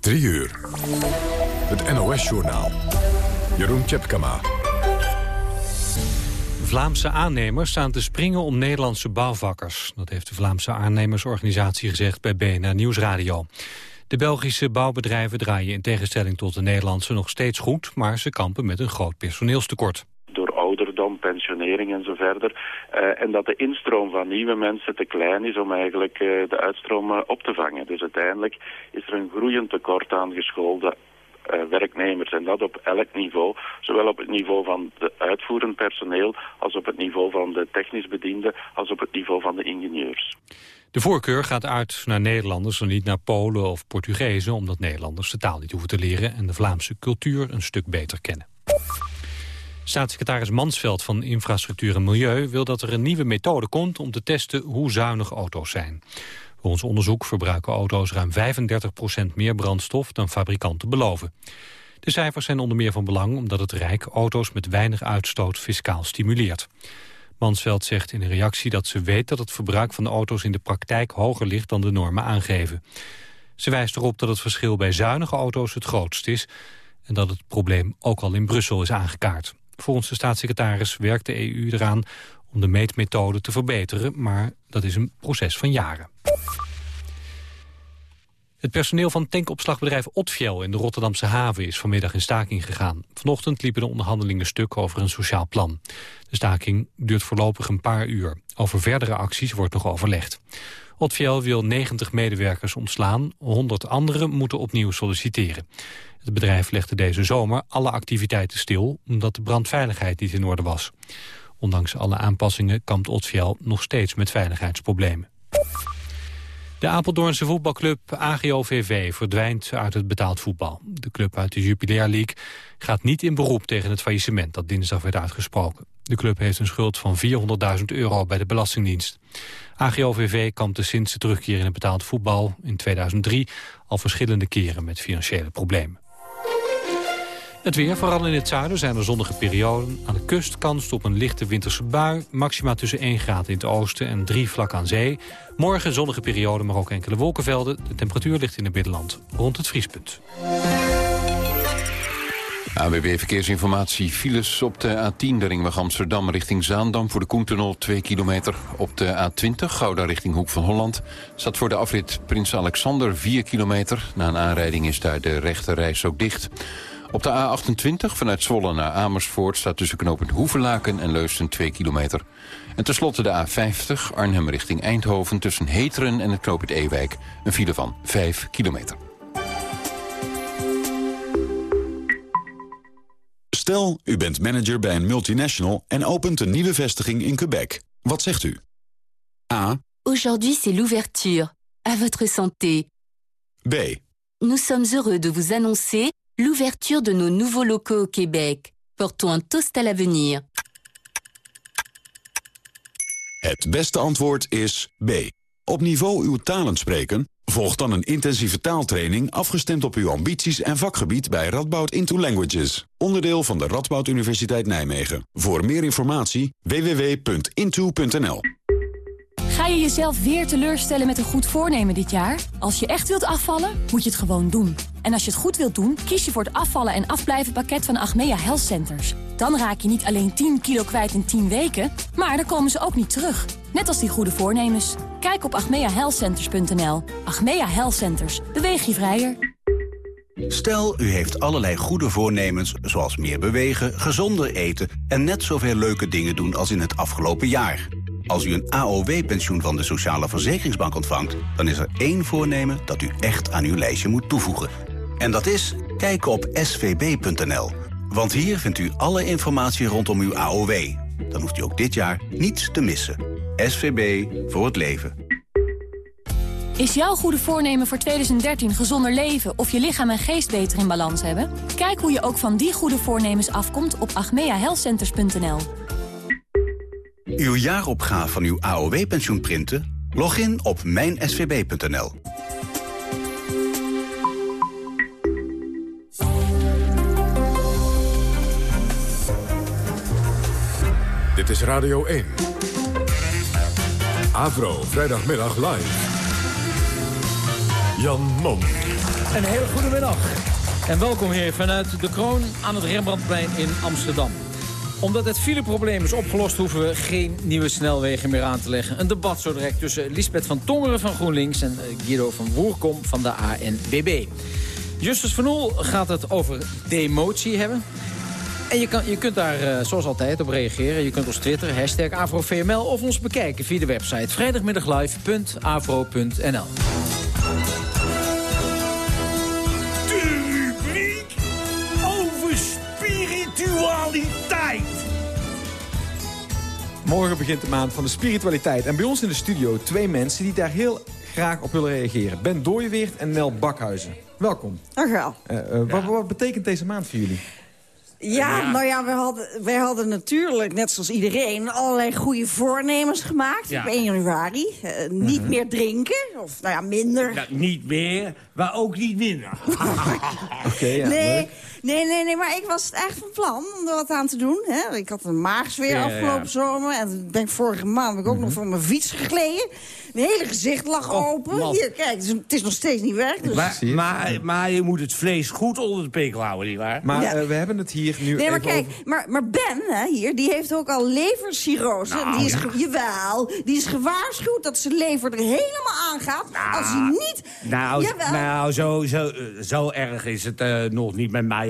3 uur. Het NOS-journaal. Jeroen Tjepkama. Vlaamse aannemers staan te springen om Nederlandse bouwvakkers. Dat heeft de Vlaamse aannemersorganisatie gezegd bij BNR Nieuwsradio. De Belgische bouwbedrijven draaien in tegenstelling tot de Nederlandse nog steeds goed... maar ze kampen met een groot personeelstekort pensionering en zo verder. Uh, en dat de instroom van nieuwe mensen te klein is om eigenlijk uh, de uitstroom uh, op te vangen. Dus uiteindelijk is er een groeiend tekort aan geschoolde werknemers. En dat op elk niveau. Zowel op het niveau van de uitvoerend personeel... als op het niveau van de technisch bedienden... als op het niveau van de ingenieurs. De voorkeur gaat uit naar Nederlanders en niet naar Polen of Portugezen... omdat Nederlanders de taal niet hoeven te leren... en de Vlaamse cultuur een stuk beter kennen. Staatssecretaris Mansveld van Infrastructuur en Milieu wil dat er een nieuwe methode komt om te testen hoe zuinig auto's zijn. Volgens onderzoek verbruiken auto's ruim 35% meer brandstof dan fabrikanten beloven. De cijfers zijn onder meer van belang omdat het Rijk auto's met weinig uitstoot fiscaal stimuleert. Mansveld zegt in een reactie dat ze weet dat het verbruik van de auto's in de praktijk hoger ligt dan de normen aangeven. Ze wijst erop dat het verschil bij zuinige auto's het grootst is en dat het probleem ook al in Brussel is aangekaart. Volgens de staatssecretaris werkt de EU eraan om de meetmethode te verbeteren, maar dat is een proces van jaren. Het personeel van tankopslagbedrijf Otfiel in de Rotterdamse haven is vanmiddag in staking gegaan. Vanochtend liepen de onderhandelingen stuk over een sociaal plan. De staking duurt voorlopig een paar uur. Over verdere acties wordt nog overlegd. Otfiel wil 90 medewerkers ontslaan, 100 anderen moeten opnieuw solliciteren. Het bedrijf legde deze zomer alle activiteiten stil... omdat de brandveiligheid niet in orde was. Ondanks alle aanpassingen kampt Otfiel nog steeds met veiligheidsproblemen. De Apeldoornse voetbalclub AGOVV verdwijnt uit het betaald voetbal. De club uit de Jupiler League gaat niet in beroep tegen het faillissement dat dinsdag werd uitgesproken. De club heeft een schuld van 400.000 euro bij de Belastingdienst. AGOVV kampte sinds de terugkeer in het betaald voetbal in 2003 al verschillende keren met financiële problemen. Het weer, vooral in het zuiden, zijn er zonnige perioden. Aan de kust kans op een lichte winterse bui. Maxima tussen 1 graad in het oosten en 3 vlak aan zee. Morgen zonnige periode, maar ook enkele wolkenvelden. De temperatuur ligt in het binnenland rond het vriespunt. AWB Verkeersinformatie. Files op de A10, de ringweg Amsterdam richting Zaandam... voor de Koentunnel 2 kilometer. Op de A20, Gouda richting Hoek van Holland... staat voor de afrit Prins Alexander 4 kilometer. Na een aanrijding is daar de rechte reis ook dicht. Op de A28 vanuit Zwolle naar Amersfoort staat tussen knooppunt Hoevelaken en Leusden 2 kilometer. En tenslotte de A50 Arnhem richting Eindhoven tussen Heteren en het knooppunt Ewijk. Een file van 5 kilometer. Stel, u bent manager bij een multinational en opent een nieuwe vestiging in Quebec. Wat zegt u? A. Aujourd'hui c'est l'ouverture. À votre santé. B. Nous sommes heureux de vous annoncer l'ouverture de nos nouveaux locaux au Québec. Portons un toast à l'avenir. Het beste antwoord is B. Op niveau uw talen spreken? Volg dan een intensieve taaltraining afgestemd op uw ambities en vakgebied bij Radboud Into Languages. Onderdeel van de Radboud Universiteit Nijmegen. Voor meer informatie www.into.nl Ga je jezelf weer teleurstellen met een goed voornemen dit jaar? Als je echt wilt afvallen, moet je het gewoon doen. En als je het goed wilt doen, kies je voor het afvallen en afblijven pakket van Achmea Health Centers. Dan raak je niet alleen 10 kilo kwijt in 10 weken, maar dan komen ze ook niet terug. Net als die goede voornemens. Kijk op achmeahealthcenters.nl. Achmea Health Centers. Beweeg je vrijer. Stel, u heeft allerlei goede voornemens, zoals meer bewegen, gezonder eten... en net zoveel leuke dingen doen als in het afgelopen jaar. Als u een AOW-pensioen van de Sociale Verzekeringsbank ontvangt... dan is er één voornemen dat u echt aan uw lijstje moet toevoegen. En dat is kijken op svb.nl. Want hier vindt u alle informatie rondom uw AOW. Dan hoeft u ook dit jaar niets te missen. SVB voor het leven. Is jouw goede voornemen voor 2013 gezonder leven of je lichaam en geest beter in balans hebben? Kijk hoe je ook van die goede voornemens afkomt op agmeahealthcenters.nl. Uw jaaropgave van uw AOW-pensioen printen? Log in op mijnsvb.nl. Dit is Radio 1. Avro, vrijdagmiddag live. Jan Mom. Een hele goede middag. En welkom hier vanuit de Kroon aan het Rembrandtplein in Amsterdam. Omdat het fileprobleem is opgelost, hoeven we geen nieuwe snelwegen meer aan te leggen. Een debat zo direct tussen Lisbeth van Tongeren van GroenLinks... en eh, Guido van Woerkom van de ANWB. Justus van Oel gaat het over demotie hebben. En je, kan, je kunt daar uh, zoals altijd op reageren. Je kunt ons twitteren, hashtag AfroVML... of ons bekijken via de website vrijdagmiddaglive.afro.nl. spiritualiteit. Morgen begint de maand van de spiritualiteit. En bij ons in de studio twee mensen die daar heel graag op willen reageren. Ben Dooyeweert en Nel Bakhuizen. Welkom. Dankjewel. Uh, uh, wat, wat betekent deze maand voor jullie? Ja, nou ja, wij hadden, wij hadden natuurlijk, net zoals iedereen... allerlei goede voornemens gemaakt Ja. op 1 januari. Eh, niet meer drinken, of nou ja, minder. Nou, niet meer, maar ook niet minder. Oké, ja, nee, leuk. Nee, nee, nee, maar ik was het echt van plan om er wat aan te doen. Hè. Ik had een maagsfeer Ja, afgelopen ja. zomer. En ben ik vorige maand ben ik ook Mhm. nog van mijn fiets gegleden. Mijn hele gezicht lag open. man. Hier, kijk, het is, het is nog steeds niet weg. Dus. Maar, maar, maar je moet het vlees goed onder de pekel houden, nietwaar? Maar Ja. eh, we hebben het hier nu Nee, maar kijk, over- maar, maar Ben hè, hier, die heeft ook al levercirrose. Nou, die is jawel, die is gewaarschuwd dat zijn lever er helemaal aangaat. als hij niet... Nou, jawel. nou zo, zo, eh, zo erg is het eh, nog niet met mij,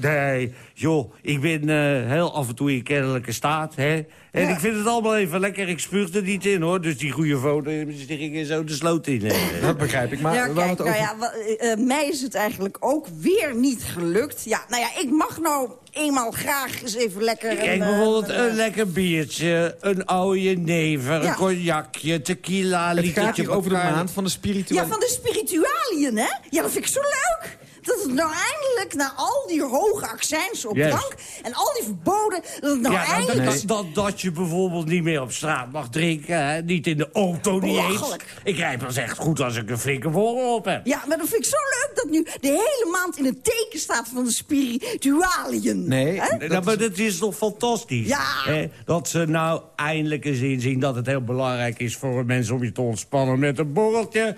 Nee, joh, ik ben eh, heel af en toe in kennelijke staat, hè. En Ja. ik vind het allemaal even lekker, ik spuug er niet in, hoor. Dus die goede foto, die gingen zo de sloot in. Dat begrijp ik. Maar ja, kijk, het nou ja, eh, eh, mij is het eigenlijk ook weer niet gelukt. Ja, nou ja, ik mag nou eenmaal graag eens even lekker... Kijk, een, bijvoorbeeld een, een lekker biertje, een oude never, Ja. een cognacje, tequila, Het gaat hier over de maand van de Ja, spiritualiteit. van de spiritualiën, hè? Ja, dat vind ik zo leuk. Dat het nou eindelijk, na al die hoge accijns op drank... en al die verboden, dat het nou ja, eindelijk... dat, dat, dat je bijvoorbeeld niet meer op straat mag drinken, hè? niet in de auto niet eens. Ik rijd pas echt goed als ik een flinke voorrol op heb. Ja, maar dat vind ik zo leuk dat nu de hele maand in het teken staat van de spiritualiën. Nee, Hè? Nou, maar dat is toch fantastisch? Ja. Hè? Dat ze nou eindelijk eens inzien dat het heel belangrijk is voor mensen om je te ontspannen met een borreltje.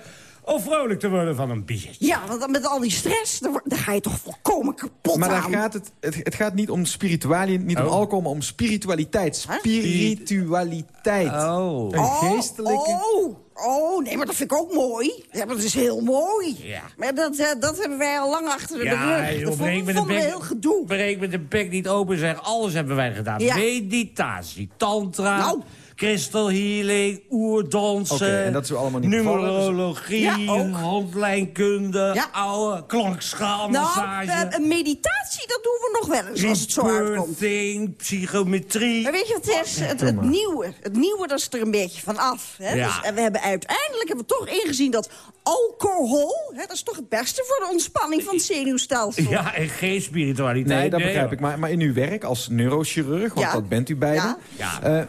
Of vrolijk te worden van een biertje. Ja, want met al die stress, daar, daar ga je toch volkomen kapot Maar daar aan. gaat het, het, het gaat niet om spiritualiën, niet om Oh. alcohol, maar om spiritualiteit. Spiritualiteit. Oh. Een geestelijke... Oh, oh, nee, maar dat vind ik ook mooi. Ja, maar dat is heel mooi. Ja. Maar dat, eh, dat hebben wij al lang achter de Ja, rug. joh, Dat vonden, de we bek- heel gedoe. Breek met de bek niet open, zeg. Alles hebben wij gedaan. Ja. Meditatie, tantra, Nou. Crystal healing, oerdansen... Oké, en dat is allemaal niet dus- Numerologie, Ja, handlijnkunde, Ja. oude Nou, klankschaalmassage... eh, een meditatie, dat doen we nog wel eens als het zo uitkomt. psychometrie... Maar weet je wat het is? Het, het nieuwe. Het nieuwe, dat is er een beetje van af. Hè? Ja. Dus, en we hebben uiteindelijk hebben we toch ingezien dat alcohol... Hè, dat is toch het beste voor de ontspanning van het zenuwstelsel. Ja, en geen spiritualiteit. Nee, dat begrijp ik. Maar, maar in uw werk als neurochirurg, want Ja. dat bent u beiden... Ja. eh,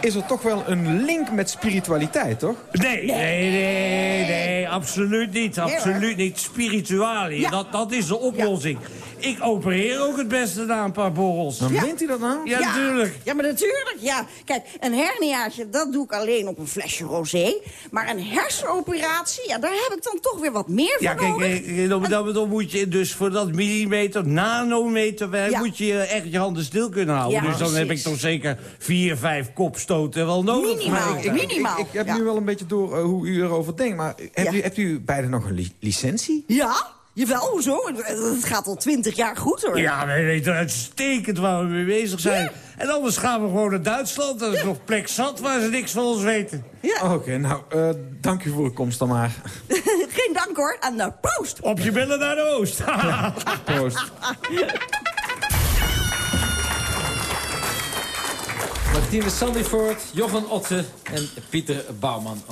is er toch wel een link met spiritualiteit, toch? Nee, nee, nee, nee, absoluut niet. Absoluut niet. Spiritualie, Ja. dat, dat is de oplossing. Ik opereer ook het beste na een paar borrels. Dan Ja. meent u dat nou? Ja, natuurlijk. Ja, maar natuurlijk. Ja. Kijk, een herniaatje, dat doe ik alleen op een flesje rosé. Maar een hersenoperatie, ja, daar heb ik dan toch weer wat meer voor Ja, kijk, nodig. eh, dan, dan, dan moet je dus voor dat millimeter, nanometer werk... Ja. moet je echt je handen stil kunnen houden. Ja, dus dan heb ik toch zeker vier, vijf kopstoten wel nodig. Minimaal. Ik, Minimaal. ik, ik heb Ja. nu wel een beetje door eh, hoe u erover denkt. Maar hebt, Ja. u, hebt u beiden nog een li- licentie? Ja, jawel, hoezo? Het gaat al twintig jaar goed, hoor. Ja, wij weten uitstekend waar we mee bezig zijn. Ja. En anders gaan we gewoon naar Duitsland. Dat is nog plek zat waar ze niks van ons weten. Ja. Oké, nou, eh, dank u voor uw komst dan maar. Geen dank, hoor. En de post. Op je billen naar de oost. Proost. Martine Sandyvoort, Jochen Otte en Pieter Bouwman.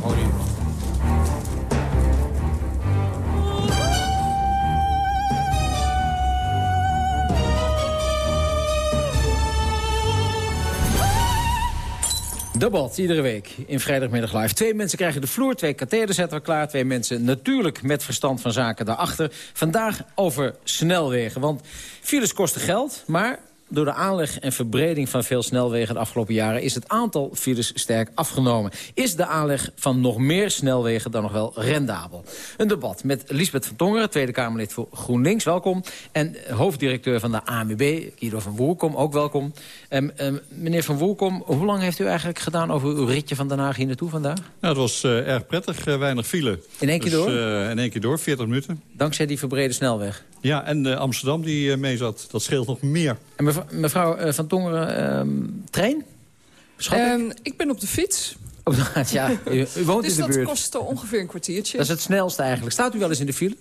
Debat, iedere week in Vrijdagmiddag Live. Twee mensen krijgen de vloer, twee katheders zetten we klaar. Twee mensen natuurlijk met verstand van zaken daarachter. Vandaag over snelwegen, want files kosten geld, maar Door de aanleg en verbreding van veel snelwegen de afgelopen jaren... is het aantal files sterk afgenomen. Is de aanleg van nog meer snelwegen dan nog wel rendabel? Een debat met Lisbeth van Tongeren, Tweede Kamerlid voor GroenLinks. Welkom. En hoofddirecteur van de ANWB, Guido van Woerkom, ook welkom. Um, um, meneer van Woerkom, hoe lang heeft u eigenlijk gedaan... over uw ritje van Den Haag hier naartoe vandaag? Nou, het was uh, erg prettig, uh, weinig file. In één keer dus, door? Uh, in één keer door, 40 minuten. Dankzij die verbrede snelweg? Ja, en Amsterdam die mee zat, dat scheelt nog meer. En mevrouw, mevrouw van Tongeren, um, trein? Um, ik ben op de fiets. Oh, ja, u, u woont dus in de buurt. dat kost ongeveer een kwartiertje. Dat is het snelste eigenlijk. Staat u wel eens in de file?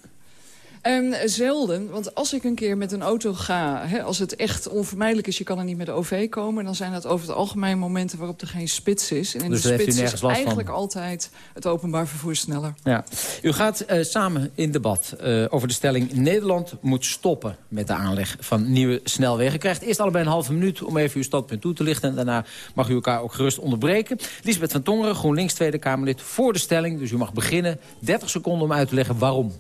Um, zelden, want als ik een keer met een auto ga... Hè, als het echt onvermijdelijk is, je kan er niet met de OV komen... dan zijn dat over het algemeen momenten waarop er geen spits is. En in dus de spits is last eigenlijk van. altijd het openbaar vervoer sneller. Ja. U gaat uh, samen in debat uh, over de stelling... Nederland moet stoppen met de aanleg van nieuwe snelwegen. U krijgt eerst allebei een halve minuut om even uw standpunt toe te lichten... en daarna mag u elkaar ook gerust onderbreken. Lisbeth van Tongeren, GroenLinks Tweede Kamerlid, voor de stelling. Dus u mag beginnen. 30 seconden om uit te leggen waarom.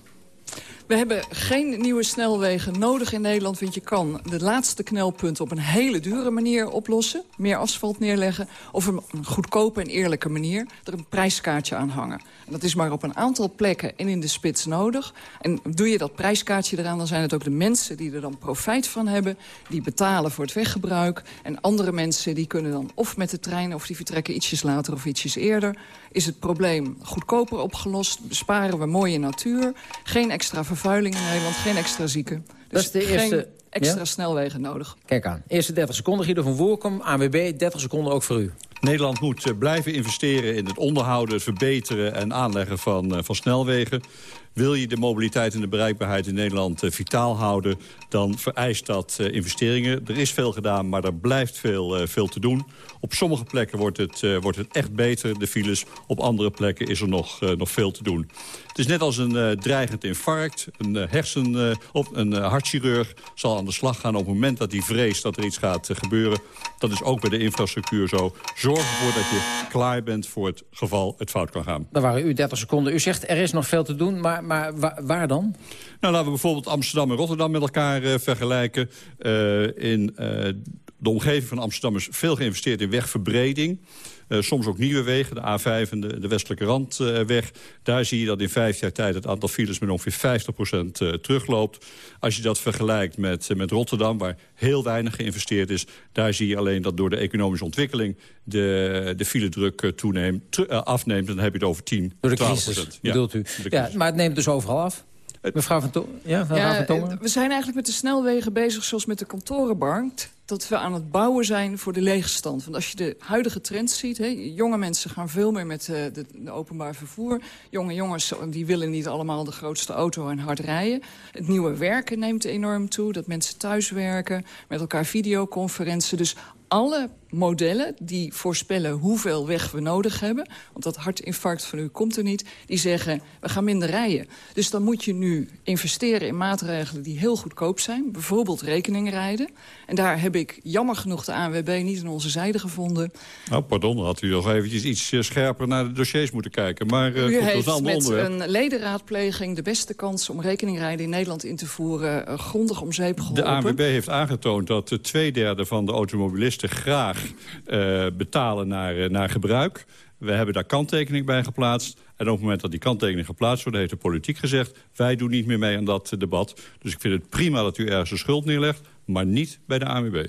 We hebben geen nieuwe snelwegen nodig in Nederland... want je kan de laatste knelpunten op een hele dure manier oplossen. Meer asfalt neerleggen. Of een goedkope en eerlijke manier. Er een prijskaartje aan hangen. En dat is maar op een aantal plekken en in de spits nodig. En doe je dat prijskaartje eraan, dan zijn het ook de mensen... die er dan profijt van hebben. Die betalen voor het weggebruik. En andere mensen die kunnen dan of met de trein... of die vertrekken ietsjes later of ietsjes eerder. Is het probleem goedkoper opgelost? Besparen we mooie natuur? Geen extra vervuiling in Nederland, geen extra zieken. Dus dat is de eerste... extra Ja? snelwegen nodig. Kijk aan. Eerste 30 seconden, Guido van Woerkom, ANWB. 30 seconden ook voor u. Nederland moet uh, blijven investeren in het onderhouden, het verbeteren en aanleggen van, uh, van snelwegen. Wil je de mobiliteit en de bereikbaarheid in Nederland uh, vitaal houden... dan vereist dat investeringen. Er is veel gedaan, maar er blijft veel, veel te doen. Op sommige plekken wordt het, wordt het echt beter, de files. Op andere plekken is er nog, nog veel te doen. Het is net als een dreigend infarct. Een hersen of een hartchirurg zal aan de slag gaan... op het moment dat hij vreest dat er iets gaat gebeuren. Dat is ook bij de infrastructuur zo. Zorg ervoor dat je klaar bent voor het geval het fout kan gaan. Dan waren u 30 seconden. U zegt er is nog veel te doen, maar, maar waar, waar dan? Nou, laten we bijvoorbeeld Amsterdam en Rotterdam met elkaar uh, vergelijken. Uh, in uh, de omgeving van Amsterdam is veel geïnvesteerd in wegverbreding. Uh, soms ook nieuwe wegen, de A5 en de, de westelijke randweg. Uh, Daar zie je dat in vijf jaar tijd het aantal files met ongeveer 50% uh, terugloopt. Als je dat vergelijkt met, met Rotterdam, waar heel weinig geïnvesteerd is... daar zie je alleen dat door de economische ontwikkeling de, de filedruk toeneemt, afneemt. Dan heb je het over 10, Door de 12%. crisis, Ja, bedoelt u? Ja, maar het neemt dus overal af. Mevrouw van, to ja, van eh, we zijn eigenlijk met de snelwegen bezig zoals met de kantorenbank. Dat we aan het bouwen zijn voor de leegstand. Want als je de huidige trend ziet... Hè, jonge mensen gaan veel meer met uh, de, de, openbaar vervoer. Jonge jongens die willen niet allemaal de grootste auto en hard rijden. Het nieuwe werken neemt enorm toe. Dat mensen thuis werken, met elkaar videoconferenties. Dus alle modellen die voorspellen hoeveel weg we nodig hebben... want dat hartinfarct van u komt er niet... die zeggen, we gaan minder rijden. Dus dan moet je nu investeren in maatregelen die heel goedkoop zijn. Bijvoorbeeld rekeningrijden. En daar heb ik jammer genoeg de ANWB niet aan onze zijde gevonden. Nou, pardon, dan had u nog eventjes iets uh, scherper naar de dossiers moeten kijken. Maar uh, u goed, heeft een met onderwerp. een ledenraadpleging de beste kans om rekeningrijden in Nederland in te voeren... Uh, grondig om zeep geholpen. De ANWB heeft aangetoond dat de twee derde van de automobilisten graag uh, betalen naar, uh, naar gebruik. We hebben daar kanttekening bij geplaatst. En op het moment dat die kanttekening geplaatst wordt... heeft de politiek gezegd, wij doen niet meer mee aan dat debat. Dus ik vind het prima dat u ergens de schuld neerlegt... maar niet bij de ANWB.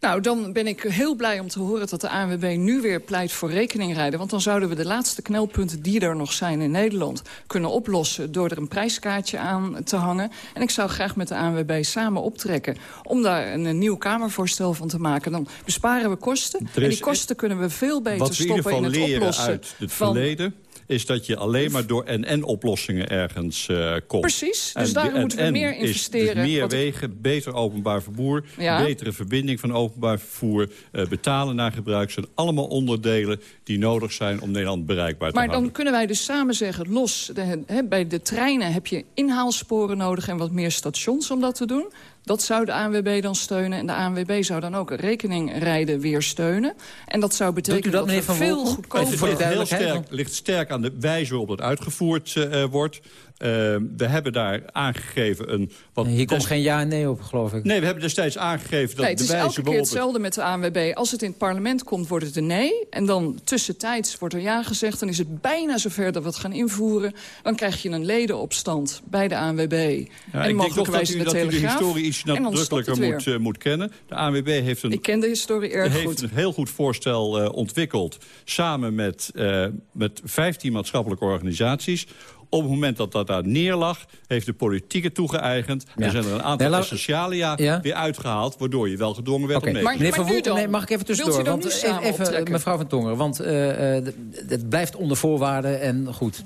Nou, dan ben ik heel blij om te horen dat de ANWB nu weer pleit voor rekeningrijden. Want dan zouden we de laatste knelpunten die er nog zijn in Nederland... kunnen oplossen door er een prijskaartje aan te hangen. En ik zou graag met de ANWB samen optrekken... om daar een, een nieuw Kamervoorstel van te maken. Dan besparen we kosten. En die kosten kunnen we veel beter Wat we in ieder stoppen in geval het leren oplossen uit het van... is dat je alleen maar door NN-oplossingen ergens uh, komt. Precies, dus En daarom die moeten we meer is investeren. Dus meer ik- wegen, beter openbaar vervoer, Ja. betere verbinding van openbaar vervoer, uh, betalen naar gebruik. zijn allemaal onderdelen die nodig zijn om Nederland bereikbaar te Maar houden. dan kunnen wij dus samen zeggen, los, de, bij de treinen heb je inhaalsporen nodig... en wat meer stations om dat te doen. Dat zou de ANWB dan steunen. En de ANWB zou dan ook rekeningrijden weer steunen. En dat zou betekenen dat, dat, meneer we Van veel goedkoper... Het ligt heel sterk, ligt sterk aan de wijze waarop dat uitgevoerd uh, wordt. We hebben daar aangegeven een... Wat Hier komt geen ja en nee op, geloof ik. Nee, we hebben destijds aangegeven dat nee, het de is wijze elke keer hetzelfde met de ANWB. Als het in het parlement komt, wordt het een nee. En dan tussentijds wordt er ja gezegd. Dan is het bijna zover dat we het gaan invoeren. Dan krijg je een ledenopstand bij de ANWB. Ja, en ik denk toch dat in u, de dat u de historie iets nadrukkelijker het moet, eh, moet kennen. De ANWB heeft een, Ik ken de historie erg heeft goed. een heel goed voorstel eh, ontwikkeld... samen met, eh, met 15 maatschappelijke organisaties... Op het moment dat dat daar neerlag, heeft de politiek het toegeëigend. Ja. Er zijn er een aantal Nee, Ja? weer uitgehaald... waardoor je wel gedwongen werd om nee. meneer Van nee, mag ik even tussendoor? Want, nu samen even, mevrouw Van Tongeren, want eh, eh, het blijft onder voorwaarden en goed,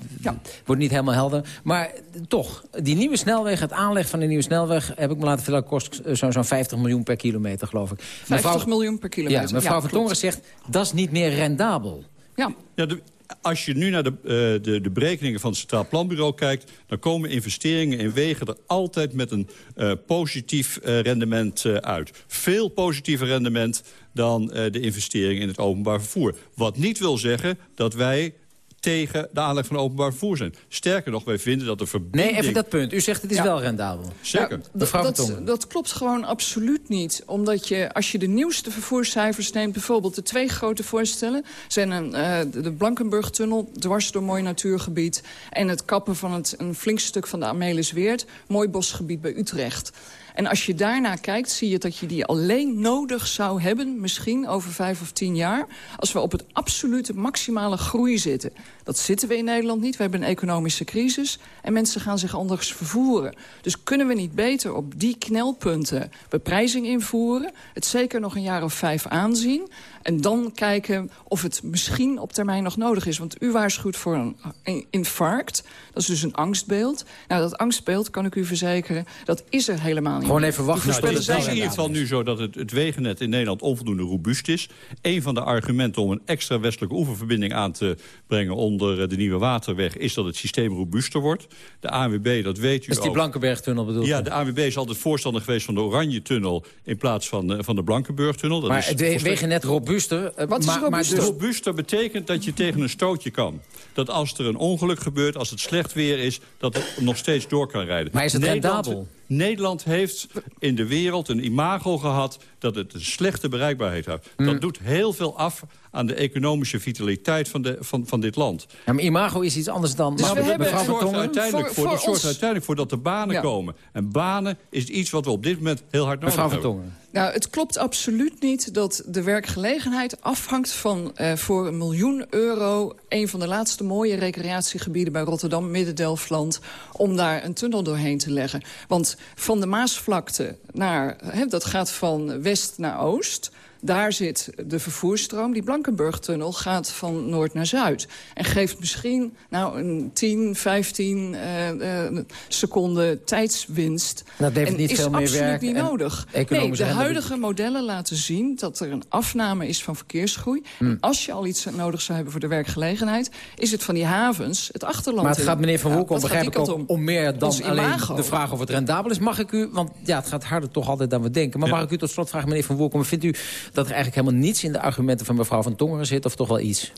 wordt niet helemaal helder. Maar toch, die nieuwe snelweg, het aanleg van de nieuwe snelweg... heb ik me laten vertellen, kost eh, zo'n zo'n 50 miljoen per kilometer, geloof ik. 50 miljoen per kilometer. Ja, mevrouw Ja, Van. Tongeren zegt, dat is niet meer rendabel. Ja. Ja, de- als je nu naar de, eh, de, de berekeningen van het Centraal Planbureau kijkt... dan komen investeringen in wegen er altijd met een eh, positief eh, rendement uit. Veel positiever rendement dan de investering in het openbaar vervoer. Wat niet wil zeggen dat wij tegen de aanleg van openbaar vervoer zijn. Sterker nog, wij vinden dat de verbinding... Nee, even dat punt. U zegt het is Ja. wel rendabel. Zeker. Ja, Mevrouw Van dat, dat klopt gewoon absoluut niet. Omdat je, als je de nieuwste vervoerscijfers neemt... bijvoorbeeld de twee grote voorstellen... zijn een, eh, de Blankenburg-tunnel, dwars door mooi natuurgebied... en het kappen van het, een flink stuk van de Amelisweert... mooi bosgebied bij Utrecht. En als je daarna kijkt, zie je dat je die alleen nodig zou hebben... misschien over vijf of tien jaar... als we op het absolute maximale groei zitten. Dat zitten we in Nederland niet. We hebben een economische crisis. En mensen gaan zich anders vervoeren. Dus kunnen we niet beter op die knelpunten beprijzing invoeren... het zeker nog een jaar of vijf aanzien... en dan kijken of het misschien op termijn nog nodig is. Want u waarschuwt voor een infarct. Dat is dus een angstbeeld. Nou, dat angstbeeld, kan ik u verzekeren... dat is er helemaal niet. Gewoon even wachten. Nou, het is in ieder geval nu zo dat het, het wegennet in Nederland onvoldoende robuust is. Een van de argumenten om een extra westelijke oeververbinding aan te brengen onder eh, de Nieuwe Waterweg is dat het systeem robuuster wordt. De ANWB, dat weet u Dat is die. Blankenberg-tunnel bedoeld. Ja, de ANWB is altijd voorstander geweest van de Oranje-tunnel in plaats van, de- van de Blankenburg-tunnel. Dat maar is het we- volstrekt- wegennet robuuster. eh, Wat is maar, maar robuuster? dus- Robuuster betekent dat je tegen een stootje kan. Dat als er een ongeluk gebeurt, als het slecht weer is... dat het nog steeds door kan rijden. Maar is het Nederland, rendabel? Nederland heeft in de wereld een imago gehad... dat het een slechte bereikbaarheid heeft. Mm. Dat doet heel veel af aan de economische vitaliteit van, de, van, van dit land. Ja, maar imago is iets anders dan... Dus maar we hebben- zorgt, Tongeren? uiteindelijk Voor- voor, dat voor zorgt uiteindelijk voor dat er banen Ja. komen. En banen is iets wat we op dit moment heel hard nodig hebben. Nou, het klopt absoluut niet dat de werkgelegenheid afhangt van eh, voor een miljoen euro... een van de laatste mooie recreatiegebieden bij Rotterdam, Midden-Delfland... om daar een tunnel doorheen te leggen. Want van de Maasvlakte naar... Hè, dat gaat van west naar oost... Daar zit de vervoersstroom. Die Blankenburg-tunnel gaat van noord naar zuid. En geeft misschien nou, een 10, 15 eh, eh, seconden tijdswinst. Dat levert en niet is veel meer absoluut werk niet en nodig. Nee, de huidige modellen laten zien dat er een afname is van verkeersgroei. Hmm. En als je al iets nodig zou hebben voor de werkgelegenheid... is het van die havens het achterland Maar het in. gaat meneer Van Ja, dat gaat begrijp ik ook, om meer dan Ons alleen imago. de vraag of het rendabel is. Mag ik u, want ja, het gaat harder toch altijd dan we denken. Maar Ja. mag ik u tot slot vragen, meneer Van Woerkom... vindt u dat er eigenlijk helemaal niets in de argumenten van mevrouw Van Tongeren zit... of toch wel iets?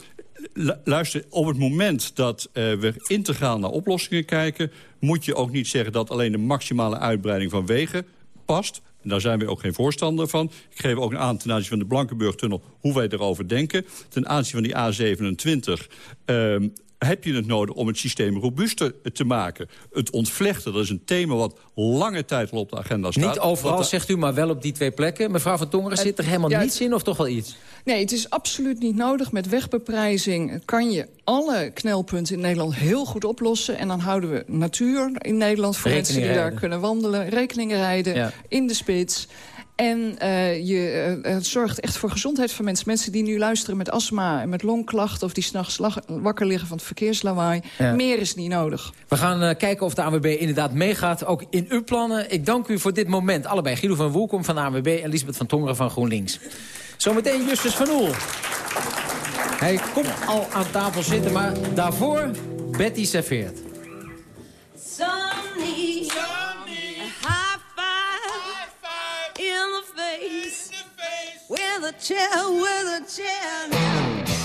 Lu- Luister, op het moment dat eh, we integraal naar oplossingen kijken... moet je ook niet zeggen dat alleen de maximale uitbreiding van wegen past. En daar zijn we ook geen voorstander van. Ik geef ook aan ten aanzien van de Blankenburg-tunnel hoe wij erover denken. Ten aanzien van die A27 ehm, heb je het nodig om het systeem robuuster te maken. Het ontvlechten, dat is een thema wat lange tijd al op de agenda staat. Niet overal, zegt u, maar wel op die twee plekken. Mevrouw Van Tongeren, zit er helemaal ja, niets in of toch wel iets? Nee, het is absoluut niet nodig. Met wegbeprijzing kan je alle knelpunten in Nederland heel goed oplossen. En dan houden we natuur in Nederland voor mensen die daar Rekening kunnen wandelen. Rekeningen rijden Ja. in de spits. En eh, je, eh, het zorgt echt voor gezondheid van mensen. Mensen die nu luisteren met astma en met longklachten... of die s'nachts wakker liggen van het verkeerslawaai. Ja. Meer is niet nodig. We gaan eh, kijken of de ANWB inderdaad meegaat, ook in uw plannen. Ik dank u voor dit moment. Allebei Guido van Woelkom van de ANWB en Lisbeth van Tongeren van GroenLinks. Zometeen Justus van Oel. Hij komt al aan tafel zitten, maar daarvoor Betty serveert. Some face, with a chair, with a chair.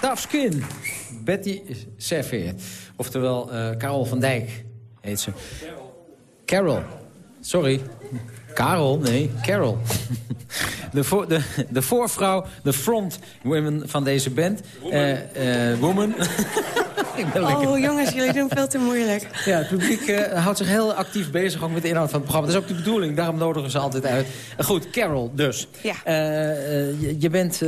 Tafs, Tafskin. Betty Serveert. Oftewel uh, Carol van Dijk heet ze. Carol. Sorry. Karel, nee, Carol. De, voor, de, de voorvrouw, de frontwoman van deze band. Uh, uh, woman. oh jongens, jullie doen veel te moeilijk. Ja, het publiek uh, houdt zich heel actief bezig ook met de inhoud van het programma. Dat is ook de bedoeling, daarom nodigen ze altijd uit. Uh, goed, Carol dus. Ja. Uh, je, je, bent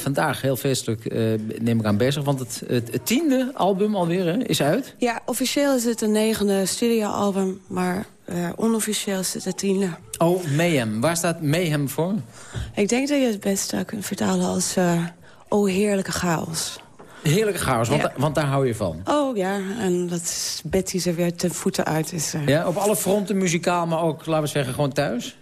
vandaag heel feestelijk, neem ik aan, bezig. Want het, het, het tiende album alweer hè, is uit. Ja, officieel is het een negende studioalbum, maar onofficieel is het het tiende. Oh, Mayhem. Waar staat Mayhem voor? Ik denk dat je het best kunt vertalen als... oh, heerlijke chaos. Heerlijke chaos, want, ja. want, daar hou je van. Oh ja, en dat is Betty ze weer ten voeten uit. Is, uh... Ja, op alle fronten, muzikaal, maar ook, laten we zeggen, gewoon thuis?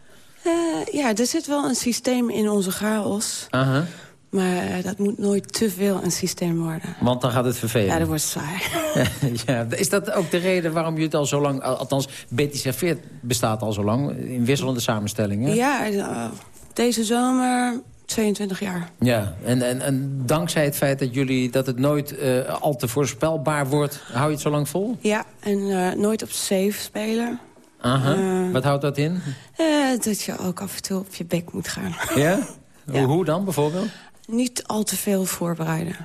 Uh, ja, er zit wel een systeem in onze chaos. Uh -huh. Maar uh, dat moet nooit te veel een systeem worden. Want dan gaat het vervelen. Ja, dat wordt saai. ja, is dat ook de reden waarom je het al zo lang... Althans, Betty Serveert bestaat al zo lang, in wisselende samenstellingen. Ja, deze zomer 22 jaar. Ja, en, en, en dankzij het feit dat, jullie, dat het nooit uh, al te voorspelbaar wordt... hou je het zo lang vol? Ja, en uh, nooit op safe spelen. Aha. Uh, Wat houdt dat in? dat je ook af en toe op je bek moet gaan. Ja? ja? Hoe dan bijvoorbeeld? Niet al te veel voorbereiden.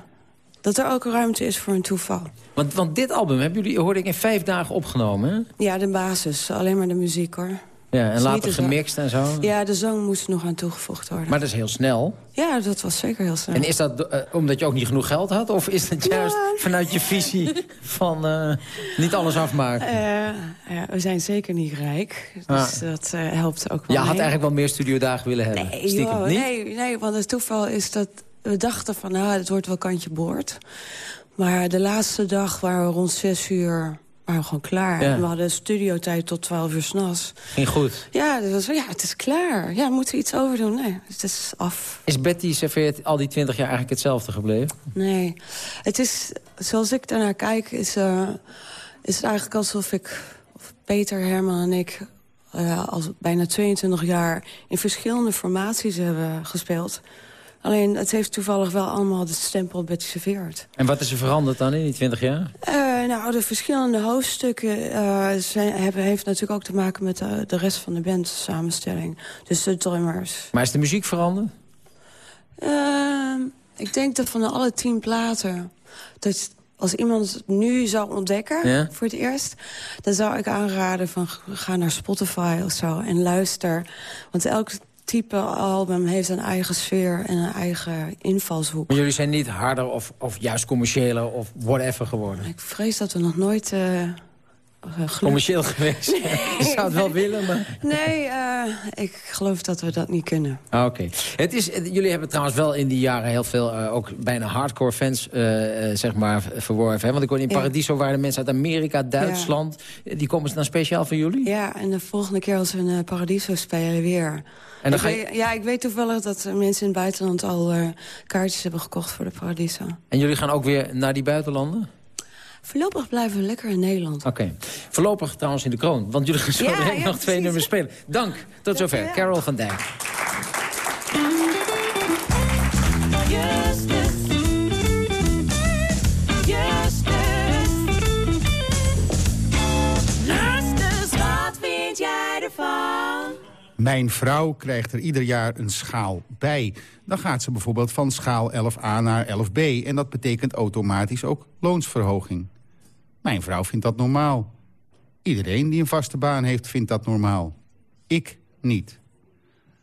Dat er ook ruimte is voor een toeval. Want, want dit album hebben jullie, hoorde ik, in vijf dagen opgenomen, hè? Ja, de basis. Alleen maar de muziek, hoor. Ja, en later gemixt en zo? Ja, de zang moest nog aan toegevoegd worden. Maar dat is heel snel. Ja, dat was zeker heel snel. En is dat uh, omdat je ook niet genoeg geld had? Of is dat juist ja. vanuit je visie van uh, niet alles afmaken? Uh, ja, we zijn zeker niet rijk. Dus ah. dat helpt ook wel Je had eigenlijk wel meer studiodagen willen hebben? Nee, joh, nee, nee, want het toeval is dat we dachten van... nou, het wordt wel kantje boord. Maar de laatste dag waren we rond zes uur waren gewoon klaar. Ja. We hadden studiotijd tot 12 uur s'nachts. Ging goed? Ja, dat was, ja, het is klaar. Ja, moeten we iets over doen? Nee, het is af. Is Betty Serveert al die 20 jaar eigenlijk hetzelfde gebleven? Nee. Het is, zoals ik daarnaar kijk, is, uh, is het eigenlijk alsof ik... Of Peter, Herman en ik uh, al bijna 22 jaar... in verschillende formaties hebben gespeeld... Alleen, het heeft toevallig wel allemaal de stempel Betty Serveert. En wat is er veranderd dan in die 20 jaar? Uh, nou, de verschillende hoofdstukken uh, zijn, hebben, heeft natuurlijk ook te maken met de, de rest van de band samenstelling. Dus de drummers. Maar is de muziek veranderd? Uh, ik denk dat van de alle tien platen... Dat als iemand het nu zou ontdekken ja? voor het eerst... dan zou ik aanraden van ga naar Spotify of zo en luister. Want elke type album heeft een eigen sfeer en een eigen invalshoek. Maar jullie zijn niet harder of, of juist commerciëler of whatever geworden? Ik vrees dat we nog nooit... Uh, Commercieel geweest? Nee. Je zou het wel willen, maar... Nee, uh, ik geloof dat we dat niet kunnen. Ah, Oké. Okay. Jullie hebben trouwens wel in die jaren heel veel... Uh, ook bijna hardcore fans, zeg maar, verworven. Hè? Want ik hoorde in Paradiso waren mensen uit Amerika, Duitsland. Ja. Die komen ze dan speciaal voor jullie? Ja, en de volgende keer als we in Paradiso spelen weer... En dan ik ga je... weet, ja, ik weet toevallig dat mensen in het buitenland al uh, kaartjes hebben gekocht voor de Paradiso. En jullie gaan ook weer naar die buitenlanden? Voorlopig blijven we lekker in Nederland. Oké. Okay. Voorlopig trouwens in de kroon, want jullie gaan zo ja, direct ja, nog twee nummers spelen. Dank, tot zover. Carol van Dijk. Mijn vrouw krijgt er ieder jaar een schaal bij. Dan gaat ze bijvoorbeeld van schaal 11a naar 11b... en dat betekent automatisch ook loonsverhoging. Mijn vrouw vindt dat normaal. Iedereen die een vaste baan heeft, vindt dat normaal. Ik niet.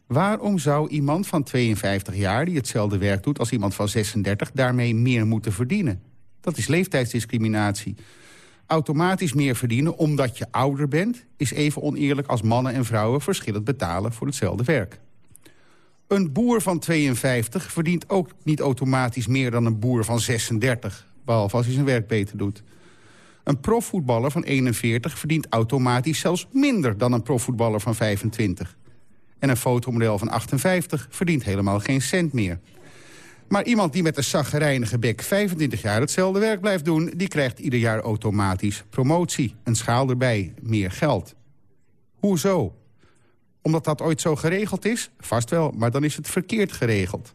Waarom zou iemand van 52 jaar die hetzelfde werk doet als iemand van 36... daarmee meer moeten verdienen? Dat is leeftijdsdiscriminatie automatisch meer verdienen omdat je ouder bent... is even oneerlijk als mannen en vrouwen verschillend betalen voor hetzelfde werk. Een boer van 52 verdient ook niet automatisch meer dan een boer van 36... behalve als hij zijn werk beter doet. Een profvoetballer van 41 verdient automatisch zelfs minder dan een profvoetballer van 25. En een fotomodel van 58 verdient helemaal geen cent meer. Maar iemand die met een zaggerijnige bek 25 jaar hetzelfde werk blijft doen... die krijgt ieder jaar automatisch promotie. Een schaal erbij, meer geld. Hoezo? Omdat dat ooit zo geregeld is? Vast wel, maar dan is het verkeerd geregeld.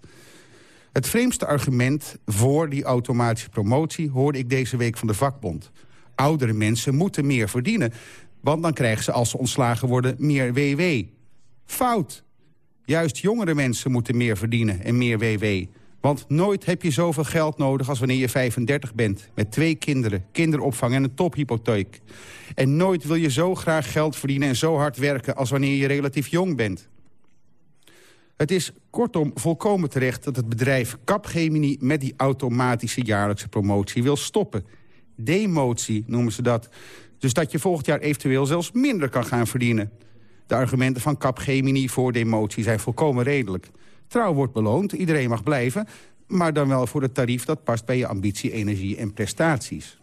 Het vreemdste argument voor die automatische promotie... hoorde ik deze week van de vakbond. Oudere mensen moeten meer verdienen. Want dan krijgen ze, als ze ontslagen worden, meer WW. Fout. Juist jongere mensen moeten meer verdienen en meer WW. Want nooit heb je zoveel geld nodig als wanneer je 35 bent. Met twee kinderen, kinderopvang en een tophypotheek. En nooit wil je zo graag geld verdienen en zo hard werken... als wanneer je relatief jong bent. Het is kortom volkomen terecht dat het bedrijf Capgemini... met die automatische jaarlijkse promotie wil stoppen. Demotie noemen ze dat. Dus dat je volgend jaar eventueel zelfs minder kan gaan verdienen. De argumenten van Capgemini voor demotie zijn volkomen redelijk. Trouw wordt beloond, iedereen mag blijven... maar dan wel voor het tarief dat past bij je ambitie, energie en prestaties.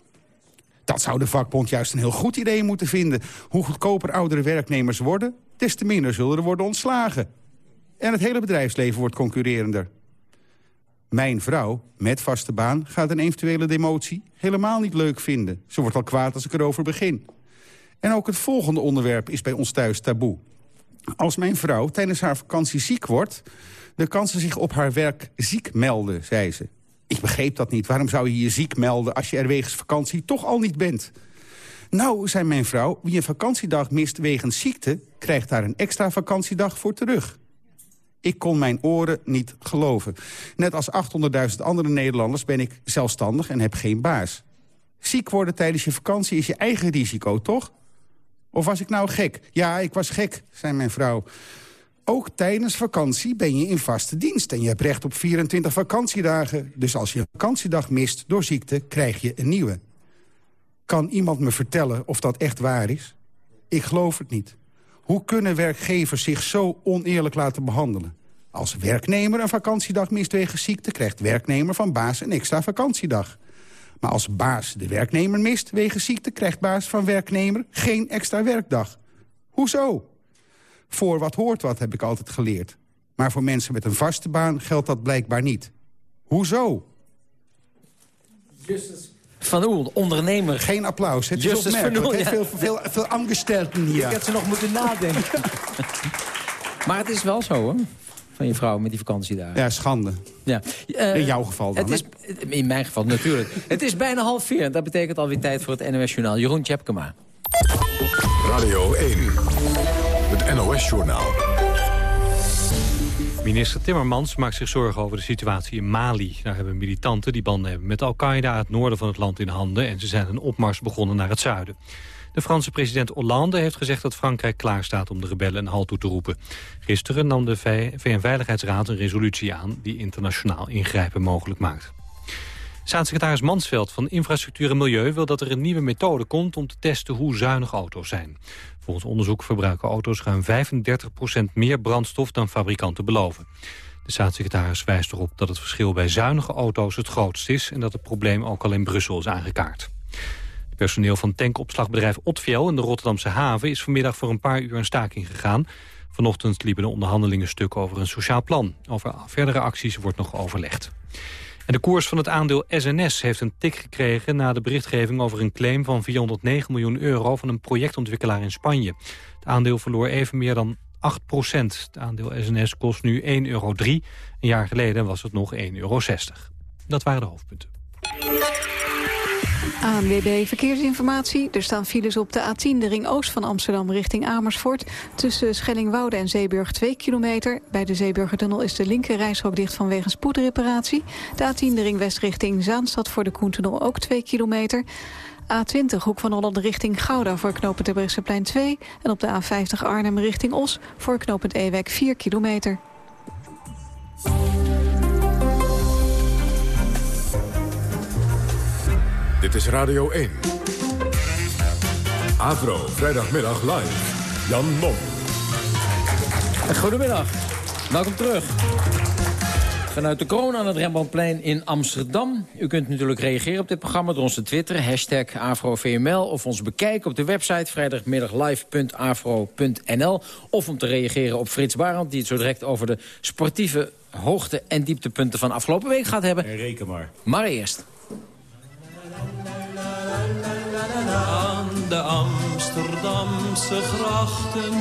Dat zou de vakbond juist een heel goed idee moeten vinden. Hoe goedkoper oudere werknemers worden, des te minder zullen er worden ontslagen. En het hele bedrijfsleven wordt concurrerender. Mijn vrouw, met vaste baan, gaat een eventuele demotie helemaal niet leuk vinden. Ze wordt al kwaad als ik erover begin. En ook het volgende onderwerp is bij ons thuis taboe. Als mijn vrouw tijdens haar vakantie ziek wordt... dan kan ze zich op haar werk ziek melden, zei ze. Ik begreep dat niet. Waarom zou je je ziek melden als je er wegens vakantie toch al niet bent? Nou, zei mijn vrouw, wie een vakantiedag mist wegens ziekte... krijgt daar een extra vakantiedag voor terug. Ik kon mijn oren niet geloven. Net als 800.000 andere Nederlanders ben ik zelfstandig en heb geen baas. Ziek worden tijdens je vakantie is je eigen risico, toch? Of was ik nou gek? Ja, ik was gek, zei mijn vrouw. Ook tijdens vakantie ben je in vaste dienst... en je hebt recht op 24 vakantiedagen. Dus als je een vakantiedag mist door ziekte, krijg je een nieuwe. Kan iemand me vertellen of dat echt waar is? Ik geloof het niet. Hoe kunnen werkgevers zich zo oneerlijk laten behandelen? Als werknemer een vakantiedag mist wegens ziekte... krijgt werknemer van baas een extra vakantiedag. Maar als baas de werknemer mist wegens ziekte... krijgt baas van werknemer geen extra werkdag. Hoezo? Voor wat hoort wat, heb ik altijd geleerd. Maar voor mensen met een vaste baan geldt dat blijkbaar niet. Hoezo? Justus van Oel, ondernemer. Geen applaus, het Justus is opmerkelijk. Van Oel, hè? ja. veel, veel, veel angestelten hier. Ik had ze nog moeten nadenken. maar het is wel zo, hoor. Van je vrouw met die vakantiedagen. Ja, schande. Ja. Eh, In jouw geval dan, Het is, in mijn geval natuurlijk. het is bijna half vier. en Dat betekent alweer tijd voor het NOS Journaal. Jeroen Tjepkema. Radio 1. Het NOS-journaal. Minister Timmermans maakt zich zorgen over de situatie in Mali. Daar hebben militanten die banden hebben met Al-Qaeda... het noorden van het land in handen... en ze zijn een opmars begonnen naar het zuiden. De Franse president Hollande heeft gezegd dat Frankrijk klaarstaat... om de rebellen een halt toe te roepen. Gisteren nam de VN-veiligheidsraad een resolutie aan... die internationaal ingrijpen mogelijk maakt. Staatssecretaris Mansveld van Infrastructuur en Milieu wil dat er een nieuwe methode komt om te testen hoe zuinig auto's zijn. Volgens onderzoek verbruiken auto's ruim 35% meer brandstof dan fabrikanten beloven. De staatssecretaris wijst erop dat het verschil bij zuinige auto's het grootst is... en dat het probleem ook al in Brussel is aangekaart. Het personeel van tankopslagbedrijf Otfiel in de Rotterdamse haven... is vanmiddag voor een paar uur een staking gegaan. Vanochtend liepen de onderhandelingen stuk over een sociaal plan. Over verdere acties wordt nog overlegd. En de koers van het aandeel SNS heeft een tik gekregen... na de berichtgeving over een claim van 409 miljoen euro... van een projectontwikkelaar in Spanje. Het aandeel verloor even meer dan 8 procent. Het aandeel SNS kost nu 1,03 euro. Een jaar geleden was het nog 1,60 euro. Dat waren de hoofdpunten. ANWB Verkeersinformatie. Er staan files op de A10, de ring oost van Amsterdam richting Amersfoort. Tussen Schellingwoude en Zeeburg 2 kilometer. Bij de Zeeburgertunnel is de linker rijstrook dicht vanwege spoedreparatie. De A10, de ring west richting Zaanstad voor de Koentunnel ook 2 kilometer. A20, hoek van Holland richting Gouda voor knooppunt Terbrechtseplein 2. En op de A50 Arnhem richting Os voor knooppunt Ewek 4 kilometer. Dit is Radio 1. Avro, vrijdagmiddag live. Jan Mom. Goedemiddag. Welkom terug. Vanuit de kroon aan het Rembrandtplein in Amsterdam. U kunt natuurlijk reageren op dit programma door onze Twitter, hashtag AfroVML... of ons bekijken op de website vrijdagmiddaglive.afro.nl... of om te reageren op Frits Barend, die het zo direct over de sportieve hoogte- en dieptepunten van afgelopen week gaat hebben. En reken maar. Maar eerst. De Amsterdam Amsterdamse grachten